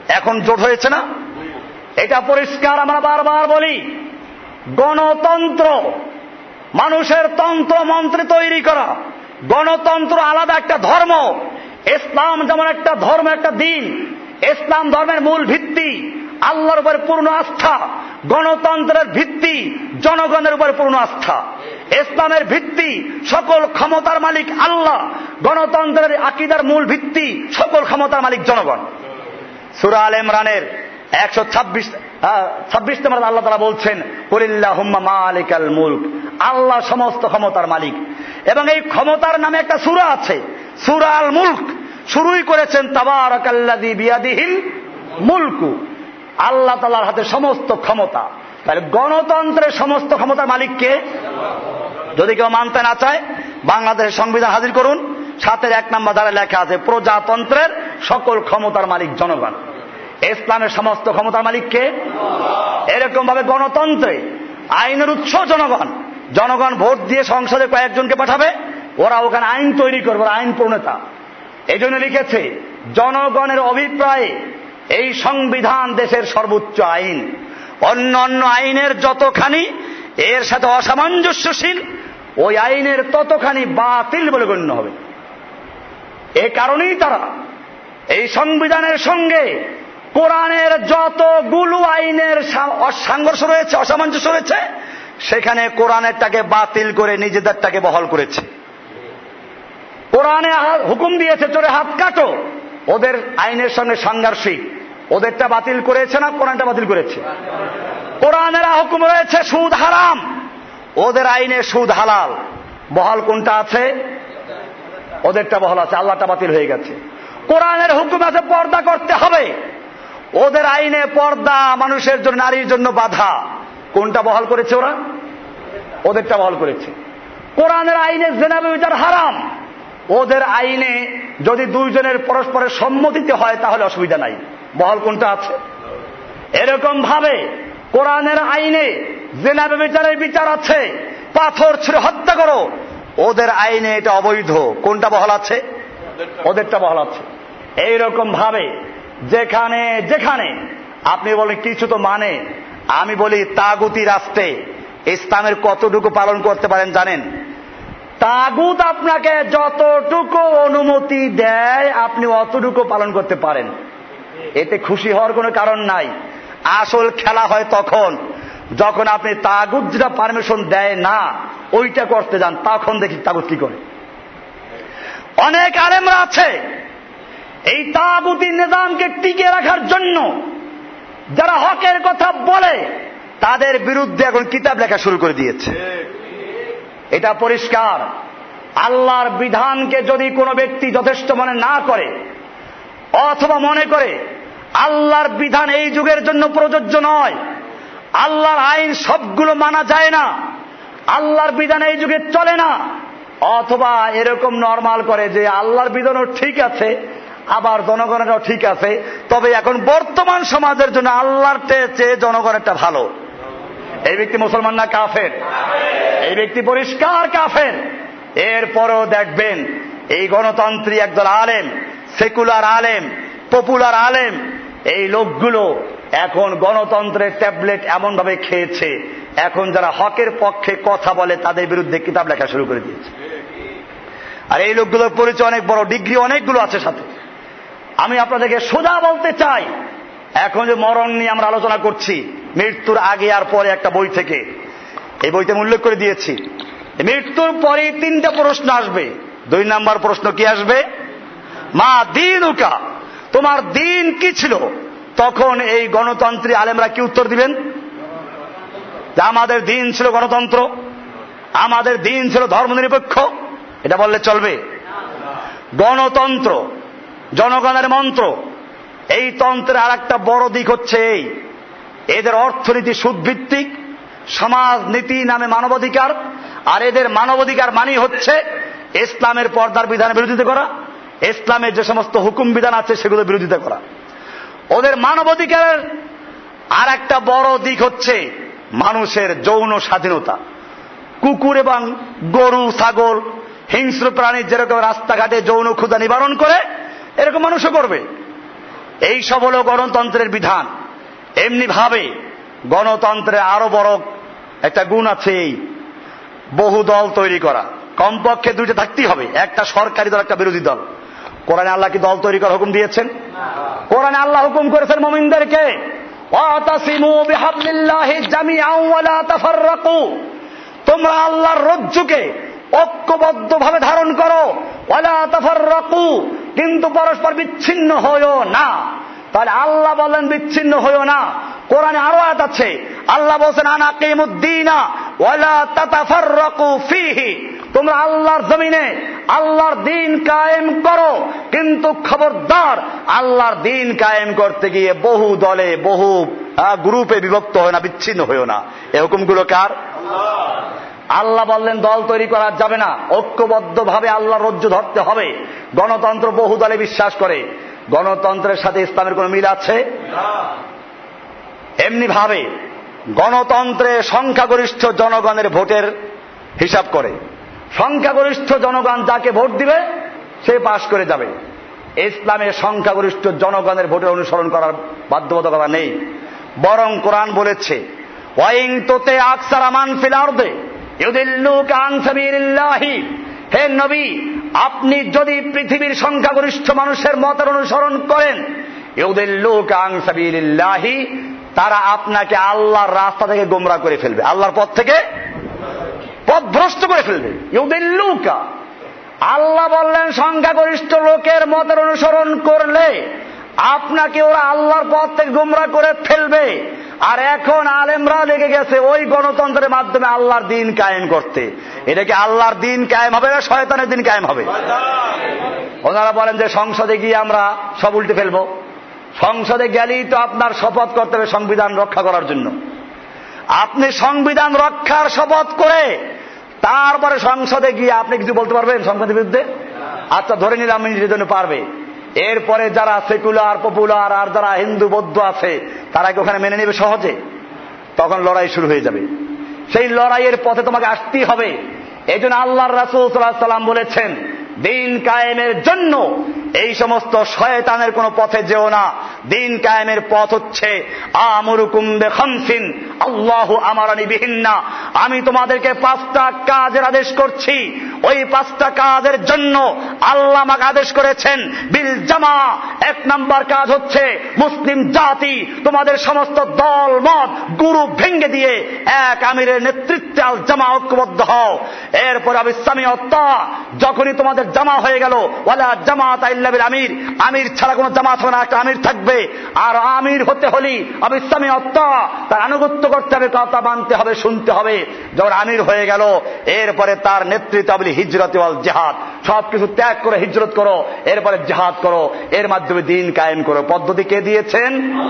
এখন জোট হয়েছে না? এটা পরিষ্কার আমরা বারবার বলি। গণতন্ত্র, মানুষের তন্ত্র মন্ত্রে তৈরি করা। গণতন্ত্র আলাদা একটা ধর্ম। ইসলাম যেমন একটা ধর্ম, একটা দিন। ইসলাম ধর্মের মূল ভিত্তি। আল্লাহর উপরে পূর্ণ আস্থা। গণতন্ত্রের ভিত্তি। জনগণের উপরে পূর্ণ আস্থা। ইসলামের ভিত্তি, সকল ক্ষমতার মালিক আল্লাহ। গণতন্ত্রের আকিদার মূল ভিত্তি, সকল ক্ষমতার মালিক জনগণ। সুরা আল ইমরানের একশো ছাব্বিশ ছাব্বিশ আল্লাহ তারা বলছেন করিল্লা হুম্মা মালিক। আল মুল্ক আল্লাহ সমস্ত ক্ষমতার মালিক। এবং এই ক্ষমতার নামে একটা সুরা আছে, সুরা আল মুল্ক। শুরুই করেছেন তাবারাকাল্লাদি মুলকু। আল্লাহ তালার হাতে সমস্ত ক্ষমতা। তাহলে গণতন্ত্রের সমস্ত ক্ষমতার মালিককে যদি কেউ মানতে না চায়, বাংলাদেশের সংবিধান হাজির করুন। সাতের এক নম্বর দ্বারা লেখা আছে, প্রজাতন্ত্রের সকল ক্ষমতার মালিক জনগণ। ইসলামের সমস্ত ক্ষমতার মালিককে এরকম ভাবে গণতন্ত্রে আইনের উৎস জনগণ। জনগণ ভোট দিয়ে সংসদে কয়েকজনকে পাঠাবে, ওরা ওখানে আইন তৈরি করবে আইন প্রণেতা। এই জন্য লিখেছে, জনগণের অভিপ্রায়ে এই সংবিধান দেশের সর্বোচ্চ আইন। অন্য অন্য আইনের যতখানি, এর সাথে অসামঞ্জস্যশীল ওই আইনের ততখানি বাতিল বলে গণ্য হবে। এ কারণেই তারা এই সংবিধানের সঙ্গে কোরআনের যতগুলো আইনের সংঘর্ষ রয়েছে, অসামঞ্জস্য রয়েছে, সেখানে কোরআনেরটাকে বাতিল করে নিজেদেরটাকে বহল করেছে। কোরআনে হুকুম দিয়েছে, চোরে হাত কাটো। ওদের আইনের সঙ্গে সাংঘর্ষিক। ওদেরটা বাতিল করেছে না কোরআনটা বাতিল করেছে? কোরআনের হুকুম রয়েছে, সুদ হারাম। ওদের আইনে সুদ হালাল। বহাল কোনটা আছে? ওদেরটা বহাল আছে, আল্লাহটা বাতিল হয়ে গেছে। কোরআনের হুকুম আছে, পর্দা করতে হবে। ওদের আইনে পর্দা মানুষের জন্য, নারীর জন্য বাধা। কোনটা বহাল করেছে ওরা? ওদেরটা বহাল করেছে। কোরআনের আইনে জেনাবে বিচার হারাম। ওদের আইনে যদি দুইজনের পরস্পরের সম্মতিতে হয়, তাহলে অসুবিধা নাই। বহাল কোনটা আছে? এরকম ভাবে কোরআনের আইনে জেনাবে বিচারের বিচার আছে, পাথর ছুড়ে হত্যা করো। ওদের আইনে এটা অবৈধ। কোনটা বহাল আছে? ওদেরটা বহাল আছে। এইরকম ভাবে যেখানে যেখানে, আপনি বলেন কিছু তো মানে। আমি বলি তাগুতি রাস্তে ইসলামের কতটুকু পালন করতে পারেন জানেন? তাগুত আপনাকে যতটুকু অনুমতি দেয়, আপনি অতটুকু পালন করতে পারেন। এতে খুশি হওয়ার কোনো কারণ নাই। আসল খেলা হয় তখন। যখন আপনি তাগুত যেটা পারমিশন দেয় না, ওইটা করতে যান, তখন দেখি তাগুত কি করে। অনেক আলেমরা আছে, এই তাগুতি নিজামকে টিকে রাখার জন্য যারা হকের কথা বলে, তাদের বিরুদ্ধে এখন কিতাব লেখা শুরু করে দিয়েছে। এটা পরিষ্কার। আল্লাহর বিধানকে যদি কোনো ব্যক্তি যথেষ্ট মনে না করে, অথবা মনে করে আল্লাহর বিধান এই যুগের জন্য প্রযোজ্য নয়। আল্লাহর আইন সবগুলো মানা যায় না। আল্লাহর বিধান এই যুগে চলে না। অথবা এরকম নর্মাল করে যে আল্লাহর বিধানও ঠিক আছে আবার জনগণেরও ঠিক আছে। তবে এখন বর্তমান সমাজের জন্য আল্লাহর চেয়ে জনগণেরটা ভালো। এই ব্যক্তি মুসলমান না কাফের। এই ব্যক্তি পরিষ্কার কাফের। এরপরও দেখবেন এই গণতন্ত্রী একদল আলেম সেকুলার আলেম পপুলার আলেম এই লোকগুলো এখন গণতন্ত্রের ট্যাবলেট এমন ভাবে খেয়েছে। এখন যারা হকের পক্ষে কথা বলে, তাদের বিরুদ্ধে কিতাব লেখা শুরু করে দিয়েছে। আর এই লোকগুলোর পরিচয় অনেক বড়, ডিগ্রি অনেকগুলো আছে সাথে। আমি আপনাদেরকে সোজা বলতে চাই, এখন যে মরণ নিয়ে আমরা আলোচনা করছি, মৃত্যুর আগে আর পরে একটা বই থেকে। এই বইতে উল্লেখ করে দিয়েছি, মৃত্যুর পরে তিনটা প্রশ্ন আসবে। দুই নাম্বার প্রশ্ন কি আসবে? মা দিন উকা তোমার দিন কি ছিল? তখন এই গণতন্ত্রী আলেমরা কি উত্তর দিবেন? যে আমাদের দিন ছিল গণতন্ত্র, আমাদের দিন ছিল ধর্মনিরপেক্ষ, এটা বললে চলবে। গণতন্ত্র, জনগণের মন্ত্র, এই তন্ত্রের আর একটা বড় দিক হচ্ছে এই। এদের অর্থনীতি সুদভিত্তিক সমাজ নীতি নামে মানবাধিকার, আর এদের মানবাধিকার মানি হচ্ছে ইসলামের পর্দার বিধানের বিরোধিতা করা। ইসলামের যে সমস্ত হুকুম বিধান আছে, সেগুলো বিরোধিতা করা। ওদের মানবাধিকারের আর একটা বড় দিক হচ্ছে মানুষের যৌন স্বাধীনতা। কুকুর এবং গরু, ছাগল, হিংস্র প্রাণী যেরকম রাস্তাঘাটে যৌন ক্ষুদা নিবারণ করে, এরকম মানুষও করবে। এই সব হল গণতন্ত্রের বিধান। এমনি ভাবে গণতন্ত্রের আরও বড় একটা গুণ আছে এই। বহু দল তৈরি করা। কমপক্ষে দুইটা থাকতেই হবে। একটা সরকারি দল, একটা বিরোধী দল। কোরআনে আল্লাহ কি দল তৈরি করার হুকুম দিয়েছেন? কোরআনে আল্লাহ হুকুম করেছেন মমিনদেরকে তোমরা আল্লাহর রজ্জুকে ঐক্যবদ্ধ ভাবে ধারণ করো রকু কিন্তু পরস্পর বিচ্ছিন্ন হইও না। তাহলে আল্লাহ বলেন বিচ্ছিন্ন হইও না। কোরআনে আরও আয়াত আছে, আল্লাহ বলছেন, আনা কিমুদ্দিনা ওয়ালা তাতাফাররাকু ফিহি। তোমরা আল্লাহর জমিনে আল্লাহর দিন কায়েম করো। কিন্তু খবরদার আল্লাহর দিন কায়েম করতে গিয়ে বহু দলে, বহু গ্রুপে বিভক্ত হয় না, বিচ্ছিন্ন হইও না। এ হুকুমগুলো কার? আল্লাহ বললেন, দল তৈরি করা যাবে না। ঐক্যবদ্ধ ভাবে আল্লাহ রজ্জু ধরতে হবে। গণতন্ত্র বহু দলে বিশ্বাস করে। গণতন্ত্রের সাথে ইসলামের কোন মিল আছে? এমনি ভাবে গণতন্ত্রে সংখ্যাগরিষ্ঠ জনগণের ভোটের হিসাব করে। সংখ্যাগরিষ্ঠ জনগণ যাকে ভোট দিবে, সে পাশ করে যাবে। ইসলামের সংখ্যাগরিষ্ঠ জনগণের ভোটের অনুসরণ করার বাধ্যবাধকতা নেই। বরং কোরআন বলেছে তোতে হে নবী, আপনি যদি পৃথিবীর সংখ্যাগরিষ্ঠ মানুষের মতের অনুসরণ করেন ইউদিল্লুকাংসাবিল্লাহি তারা আপনাকে আল্লাহর রাস্তা থেকে গোমরা করে ফেলবে। আল্লাহর পথ থেকে পথভ্রষ্ট করে ফেলবে। ইউদিল্লুকা আল্লাহ বললেন, সংখ্যাগরিষ্ঠ লোকের মতের অনুসরণ করলে আপনাকে ওরা আল্লাহর পথ থেকে গোমরা করে ফেলবে। আর এখন আলেমরা লেগে গেছে ওই গণতন্ত্রের মাধ্যমে আল্লাহর দিন কায়েম করতে। এটা কি আল্লাহর দিন কায়েম হবে না শয়তানের দিন কায়েম হবে? ওনারা বলেন যে, সংসদে গিয়ে আমরা সব উল্টে ফেলব। সংসদে গেলেই তো আপনার শপথ করতে হবে সংবিধান রক্ষা করার জন্য। আপনি সংবিধান রক্ষার শপথ করে তারপরে সংসদে গিয়ে আপনি কিছু বলতে পারবেন সংসদের বিরুদ্ধে? আচ্ছা ধরে নিলাম নিজের জন্য পারবে। এরপরে যারা সেকুলার, পপুলার, আর যারা হিন্দু, বৌদ্ধ আছে, তারা কি ওখানে মেনে নেবে সহজে? তখন লড়াই শুরু হয়ে যাবে। সেই লড়াইয়ের পথে তোমাকে আসতেই হবে। এই জন্য আল্লাহর রাসুল সাল্লাম বলেছেন দিন কায়েমের জন্য এই সমস্ত শয়তানের কোন পথে যেও না। দিন কায়েমের পথ হচ্ছে আমি তোমাদেরকে পাঁচটা কাজের আদেশ করছি। ওই পাঁচটা কাজের জন্য আল্লাহ আমাকে আদেশ করেছেন, বিল জামা এক নাম্বার কাজ হচ্ছে মুসলিম জাতি, তোমাদের সমস্ত দল, মত, গুরু ভেঙ্গে দিয়ে এক আমিরের নেতৃত্বে আল জামা ঐক্যবদ্ধ হও। এরপর আমি আবিসামী হত্যা যখনই তোমাদের জামা হয়ে গেল। ওয়ালা জামাত আইল্লাবিল আমির। আমির ছাড়া কোনো জামাত হবে না, একটা আমির থাকবে। আর আমির হতে হলি আবিসামী হত্যা তার আনুগত্য করতে হবে, কথা মানতে হবে, শুনতে হবে। যখন আমির হয়ে গেল, এরপরে তার নেতৃত্ব বলি হিজরত ওয়াল জেহাদ। সবকিছু ত্যাগ করে হিজরত করো, এরপরে জেহাদ করো। এর মাধ্যমে দিন কায়েম করো। পদ্ধতি কে দিয়েছেন?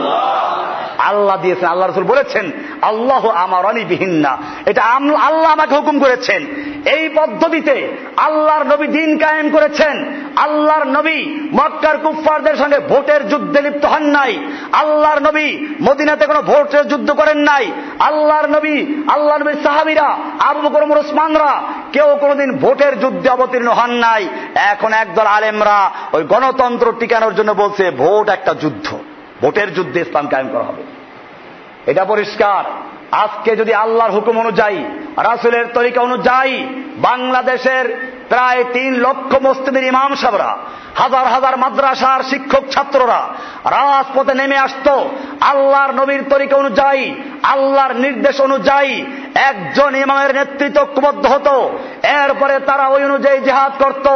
আল্লাহ দিয়েছেন। আল্লাহ রসুল বলেছেন, আল্লাহ আমার অনিবিহীন না এটা আল্লাহ আমাকে হুকুম করেছেন। এই পদ্ধতিতে আল্লাহর নবী দিন কায়েম করেছেন। আল্লাহর নবী মক্কার কুফফারদের সঙ্গে ভোটের যুদ্ধে লিপ্ত হন নাই। আল্লাহর নবী মদিনাতে কোনো ভোটের যুদ্ধ করেন নাই। আল্লাহর নবী আল্লাহ নবীর সাহাবিরা, আবু বকর ওমর ওসমানরা কেউ কোনোদিন ভোটের যুদ্ধে অবতীর্ণ হন নাই। এখন একদল আলেমরা ওই গণতন্ত্র টিকানোর জন্য বলছে, ভোট একটা যুদ্ধ। ভোটের যুদ্ধে ইসলাম কায়েম করা হবে। এটা পরিষ্কার। আজকে যদি আল্লাহর হুকুম অনুযায়ী, রাসুলের তরিকা অনুযায়ী বাংলাদেশের প্রায় তিন লক্ষ মসজিদের ইমাম সাহরা হাজার হাজার মাদ্রাসার শিক্ষক ছাত্ররা রাজপথে নেমে আসত। আল্লাহর নবীর তরিকা অনুযায়ী, আল্লাহর নির্দেশ অনুযায়ী একজন ইমামের নেতৃত্ব ঐক্যবদ্ধ হতো। এরপরে তারা ওই অনুযায়ী জেহাদ করত।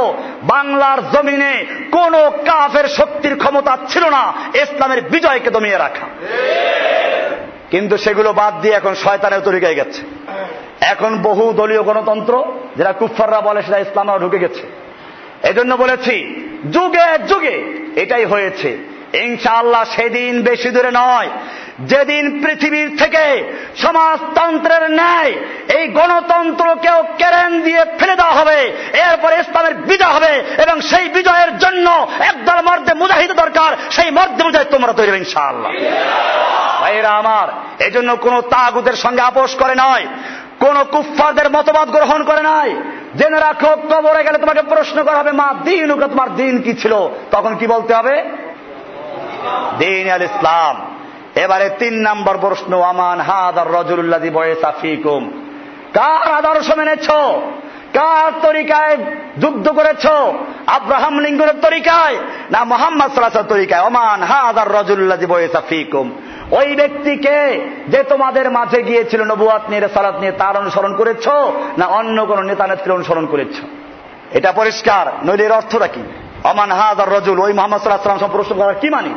বাংলার জমিনে কোন কাফের শক্তির ক্ষমতা ছিল না, ইসলামের বিজয়কে দমিয়ে রাখা। কিন্তু সেগুলো বাদ দিয়ে এখন শয়তানের তরিকায় গেছে। এখন বহু দলীয় গণতন্ত্র যেটা কুফাররা বলে সেটা ইসলামরা ঢুকে গেছে। এজন্য বলেছি, যুগে যুগে এটাই হয়েছে। ইনশাআল্লাহ সেদিন বেশি দূরে নয়। যেদিন পৃথিবীর থেকে সমাজতন্ত্রের ন্যায় এই গণতন্ত্রকেও কেরেন দিয়ে ফেলে দেওয়া হবে, এরপরে ইসলামের বিজয় হবে এবং সেই বিজয়ের জন্য একদল মর্দে মুজাহিদ দরকার, সেই মর্দে মুজাহিদ তোমরা তৈরি হবে ইনশাআল্লাহ। ভাইরা আমার, এজন্য কোন তাগুদের সঙ্গে আপোষ করে নয়। কোন কুফফারদের মতবাদ গ্রহণ করে নাই। জেনে রাখো, কবরে গেলে তোমাকে প্রশ্ন করা হবে, মা, দিন তোমার দিন কি ছিল? তখন কি বলতে হবে? দিন আল ইসলাম। এবারে তিন নম্বর প্রশ্ন আমান হাদার রজুল্লাদি বয়েসা ফিকুম? কার আদর্শ মেনেছ? কার তরিকায় যুদ্ধ করেছ? আব্রাহাম লিঙ্গনের তরিকায় না মোহাম্মদ সাল্লাহ তরিকায়? ওমান হাদার রজুল্লাদি বয়েসা ফিকুম? ওই ব্যক্তিকে যে তোমাদের মাঝে গিয়েছিল নবুয়াত নিয়ে সালাত নিয়ে, তার অনুসরণ করেছ না অন্য কোন নেতা নেত্রী অনুসরণ করেছ? এটা পরিষ্কার। নইলে এর অর্থটা কি? অমান হাদার রজুল, ওই মোহাম্মদ সাল্লাহ সাল্লাম প্রশ্ন করার কি মানি?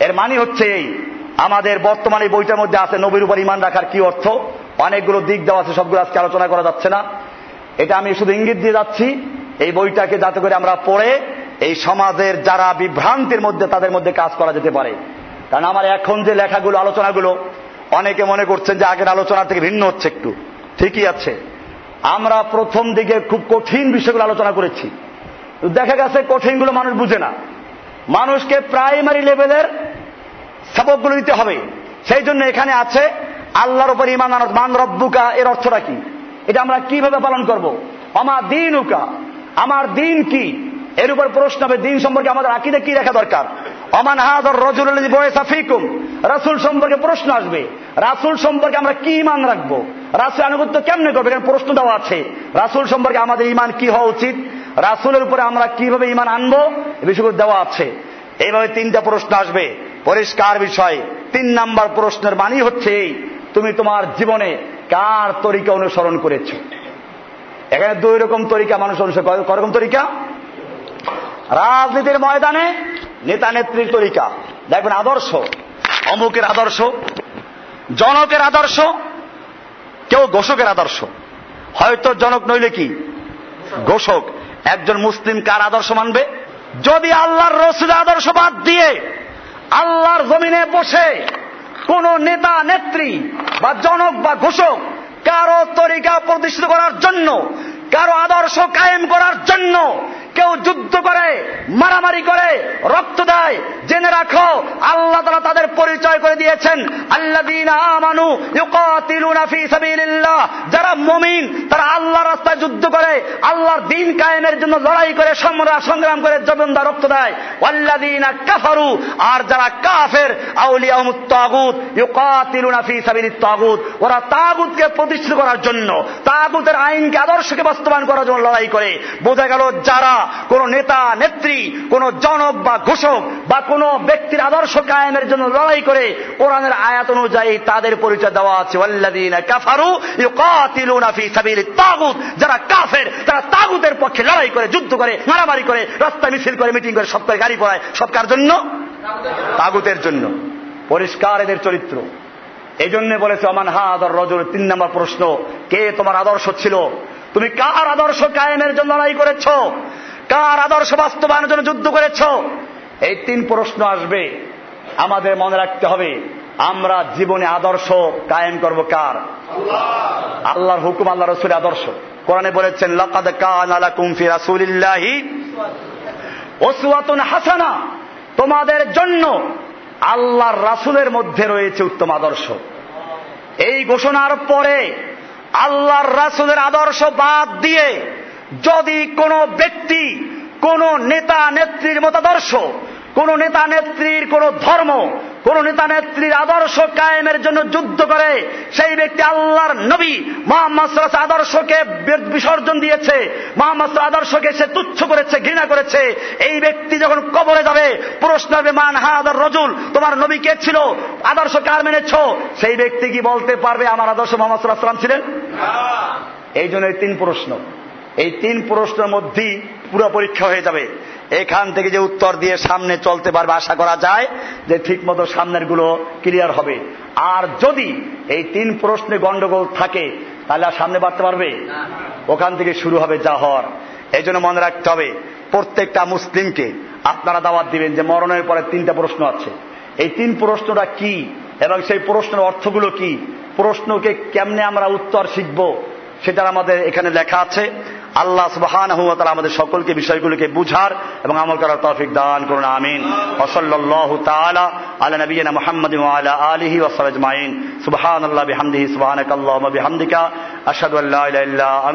এর মানে হচ্ছে এই, আমাদের বর্তমানে বইটার মধ্যে আছে নবীর উপর ইমান রাখার কি অর্থ? অনেকগুলো দিক দেওয়া আছে, সবগুলো আজকে আলোচনা করা যাচ্ছে না। এটা আমি শুধু ইঙ্গিত দিয়ে যাচ্ছি, এই বইটাকে যাতে করে আমরা পড়ে এই সমাজের যারা বিভ্রান্তির মধ্যে, তাদের মধ্যে কাজ করা যেতে পারে। কারণ আমার এখন যে লেখাগুলো, আলোচনাগুলো, অনেকে মনে করছেন যে আগের আলোচনা থেকে ভিন্ন হচ্ছে একটু। ঠিকই আছে। আমরা প্রথম দিকে খুব কঠিন বিষয়গুলো আলোচনা করেছি। দেখা গেছে কঠিনগুলো মানুষ বুঝে না। মানুষকে প্রাইমারি লেভেলের সাবকগুলো দিতে হবে। সেই জন্য এখানে আছে, আল্লাহর উপর ইমান মান রব্বুকা, এর অর্থটা কি? এটা আমরা কীভাবে পালন করব? আমার দিন উকা আমার দিন কি? এর উপর প্রশ্ন হবে, দিন সম্পর্কে আমাদের আকিদে কি রাখা দরকার? অমান হাদর রজুল বয়সাফিকুম রাসুল সম্পর্কে প্রশ্ন আসবে। রাসুল সম্পর্কে আমরা কি ইমান রাখব? রাসুল আনুগত্য কেমনে করবে? এখানে প্রশ্ন দেওয়া আছে। রাসুল সম্পর্কে আমাদের ইমান কি হওয়া উচিত? রাসুলের উপরে আমরা কীভাবে ইমান আনব? এ বিষয়গুলো দেওয়া আছে। এইভাবে তিনটা প্রশ্ন আসবে। পরিষ্কার বিষয়। তিন নাম্বার প্রশ্নের মানি হচ্ছে এই, তুমি তোমার জীবনে কার তরিকা অনুসরণ করেছ? এখানে দুই রকম তরিকা মানুষ অনুসরণ করকম তরিকা? রাজনীতির ময়দানে নেতা নেত্রীর তরিকা। দেখবেন আদর্শ। অমুকের আদর্শ, জনকের আদর্শ, কেউ ঘোষকের আদর্শ। হয়তো জনক নইলে কি? ঘোষক। একজন মুসলিম কার আদর্শ মানবে? যদি আল্লাহর রসুল আদর্শ বাদ দিয়ে আল্লাহর জমিনে বসে কোন নেতা, নেত্রী বা জনক বা ঘোষক কারও তরিকা প্রতিষ্ঠিত করার জন্য, কারও আদর্শ কায়েম করার জন্য কেউ যুদ্ধ করে, মারামারি করে, রক্ত দেয়, জেনে রাখো, আল্লাহ তারা তাদের পরিচয় করে দিয়েছেন। আল্লাহ আমানু যারা মুমিন, তারা আল্লাহর রাস্তায় যুদ্ধ করে, আল্লাহর দিন কায়েমের জন্য লড়াই করে সংগ্রাম সংগ্রাম করে জবন্দা রক্ত দেয়। ওয়াল্লাযীনা কাফারু, আর যারা কাফের, আউলিয়াউমুত তাগুত, ইউকাতিলুনা ফি সাবিলিত তাগুত, ওরা তাগুতকে প্রতিষ্ঠিত করার জন্য, তাগুতের আইনকে আদর্শকে বাস্তবায়ন করার জন্য লড়াই করে। বোঝা গেল যারা কোন নেতা, নেত্রী, কোন জনক বা ঘোষক বা কোন ব্যক্তির আদর্শ কায়েমের জন্য লড়াই করে কোরআনের আয়াত অনুযায়ী তাদের পরিচয় দেওয়া আছে। যারা কাফের, তারা তাগুতের পক্ষে লড়াই করে, যুদ্ধ করে, মারামারি করে রাস্তায় মিছিল করে, মিটিং করে, সব গাড়ি পড়ায়। সব কার জন্য? তাগুতের জন্য। পরিষ্কার এদের চরিত্র। এই জন্য বলেছে অমান হাদর রজুর তিন নম্বর প্রশ্ন, কে তোমার আদর্শ ছিল? তুমি কার আদর্শ কায়েমের জন্য লড়াই করেছ? কার আদর্শ বাস্তবায়নের জন্য যুদ্ধ করেছ? এই তিন প্রশ্ন আসবে। আমাদের মনে রাখতে হবে, আমরা জীবনে আদর্শ কায়েম করব কার? আল্লাহর হুকুম আল্লাহ রসুলের আদর্শ। কোরআনে বলেছেন, লাকাদ কান রাসূলিল্লাহি হাসানা। তোমাদের জন্য আল্লাহর রাসুলের মধ্যে রয়েছে উত্তম আদর্শ। এই ঘোষণার পরে আল্লাহর রাসুলের আদর্শ বাদ দিয়ে যদি কোনো ব্যক্তি কোন নেতা নেত্রীর মতাদর্শ কোন নেতা নেত্রীর কোন ধর্ম কোন নেতা নেত্রীর আদর্শ কায়েমের জন্য যুদ্ধ করে সেই ব্যক্তি আল্লাহর নবী মোহাম্মদ আদর্শকে বিসর্জন দিয়েছে মোহাম্মদ আদর্শকে সে তুচ্ছ করেছে ঘৃণা করেছে এই ব্যক্তি যখন কবরে যাবে প্রশ্ন হবে মান হাদার রজুল? তোমার নবী কে ছিল? আদর্শ কার মেনেছ? সেই ব্যক্তি কি বলতে পারবে আমার আদর্শ মোহাম্মদ সাল্লাম ছিলেন? এই জন্য তিন প্রশ্ন। এই তিন প্রশ্নের মধ্যেই পুরো পরীক্ষা হয়ে যাবে। এখান থেকে যে উত্তর দিয়ে সামনে চলতে পারবে আশা করা যায় যে ঠিক মতো সামনেরগুলো ক্লিয়ার হবে। আর যদি এই তিন প্রশ্নে গন্ডগোল থাকে তাহলে আর সামনে বাড়তে পারবে? ওখান থেকে শুরু হবে জাহর। এই জন্য মনে রাখতে হবে প্রত্যেকটা মুসলিমকে আপনারা দাওয়াত দিবেন যে মরণের পরে তিনটা প্রশ্ন আছে। এই তিন প্রশ্নটা কি এবং সেই প্রশ্নের অর্থগুলো কি? প্রশ্নকে কেমনে আমরা উত্তর শিখব সেটা আমাদের এখানে লেখা আছে। আল্লাহ সুবহান আমাদের সকলকে বিষয়গুলোকে বুঝার এবং আমল করার তৌফিক দান করুন, আমিন। ওসল্লাহ তাআলা আলা নবিয়িনা মুহাম্মদ আলা আলিহি ওয়া সাহবিহি আজমাইন। সুবহানাল্লাহি বিহামদিহি, সুবহানাকাল্লাহুম্মা বিহামদিকা। আশহাদু আল্লা ইলাহা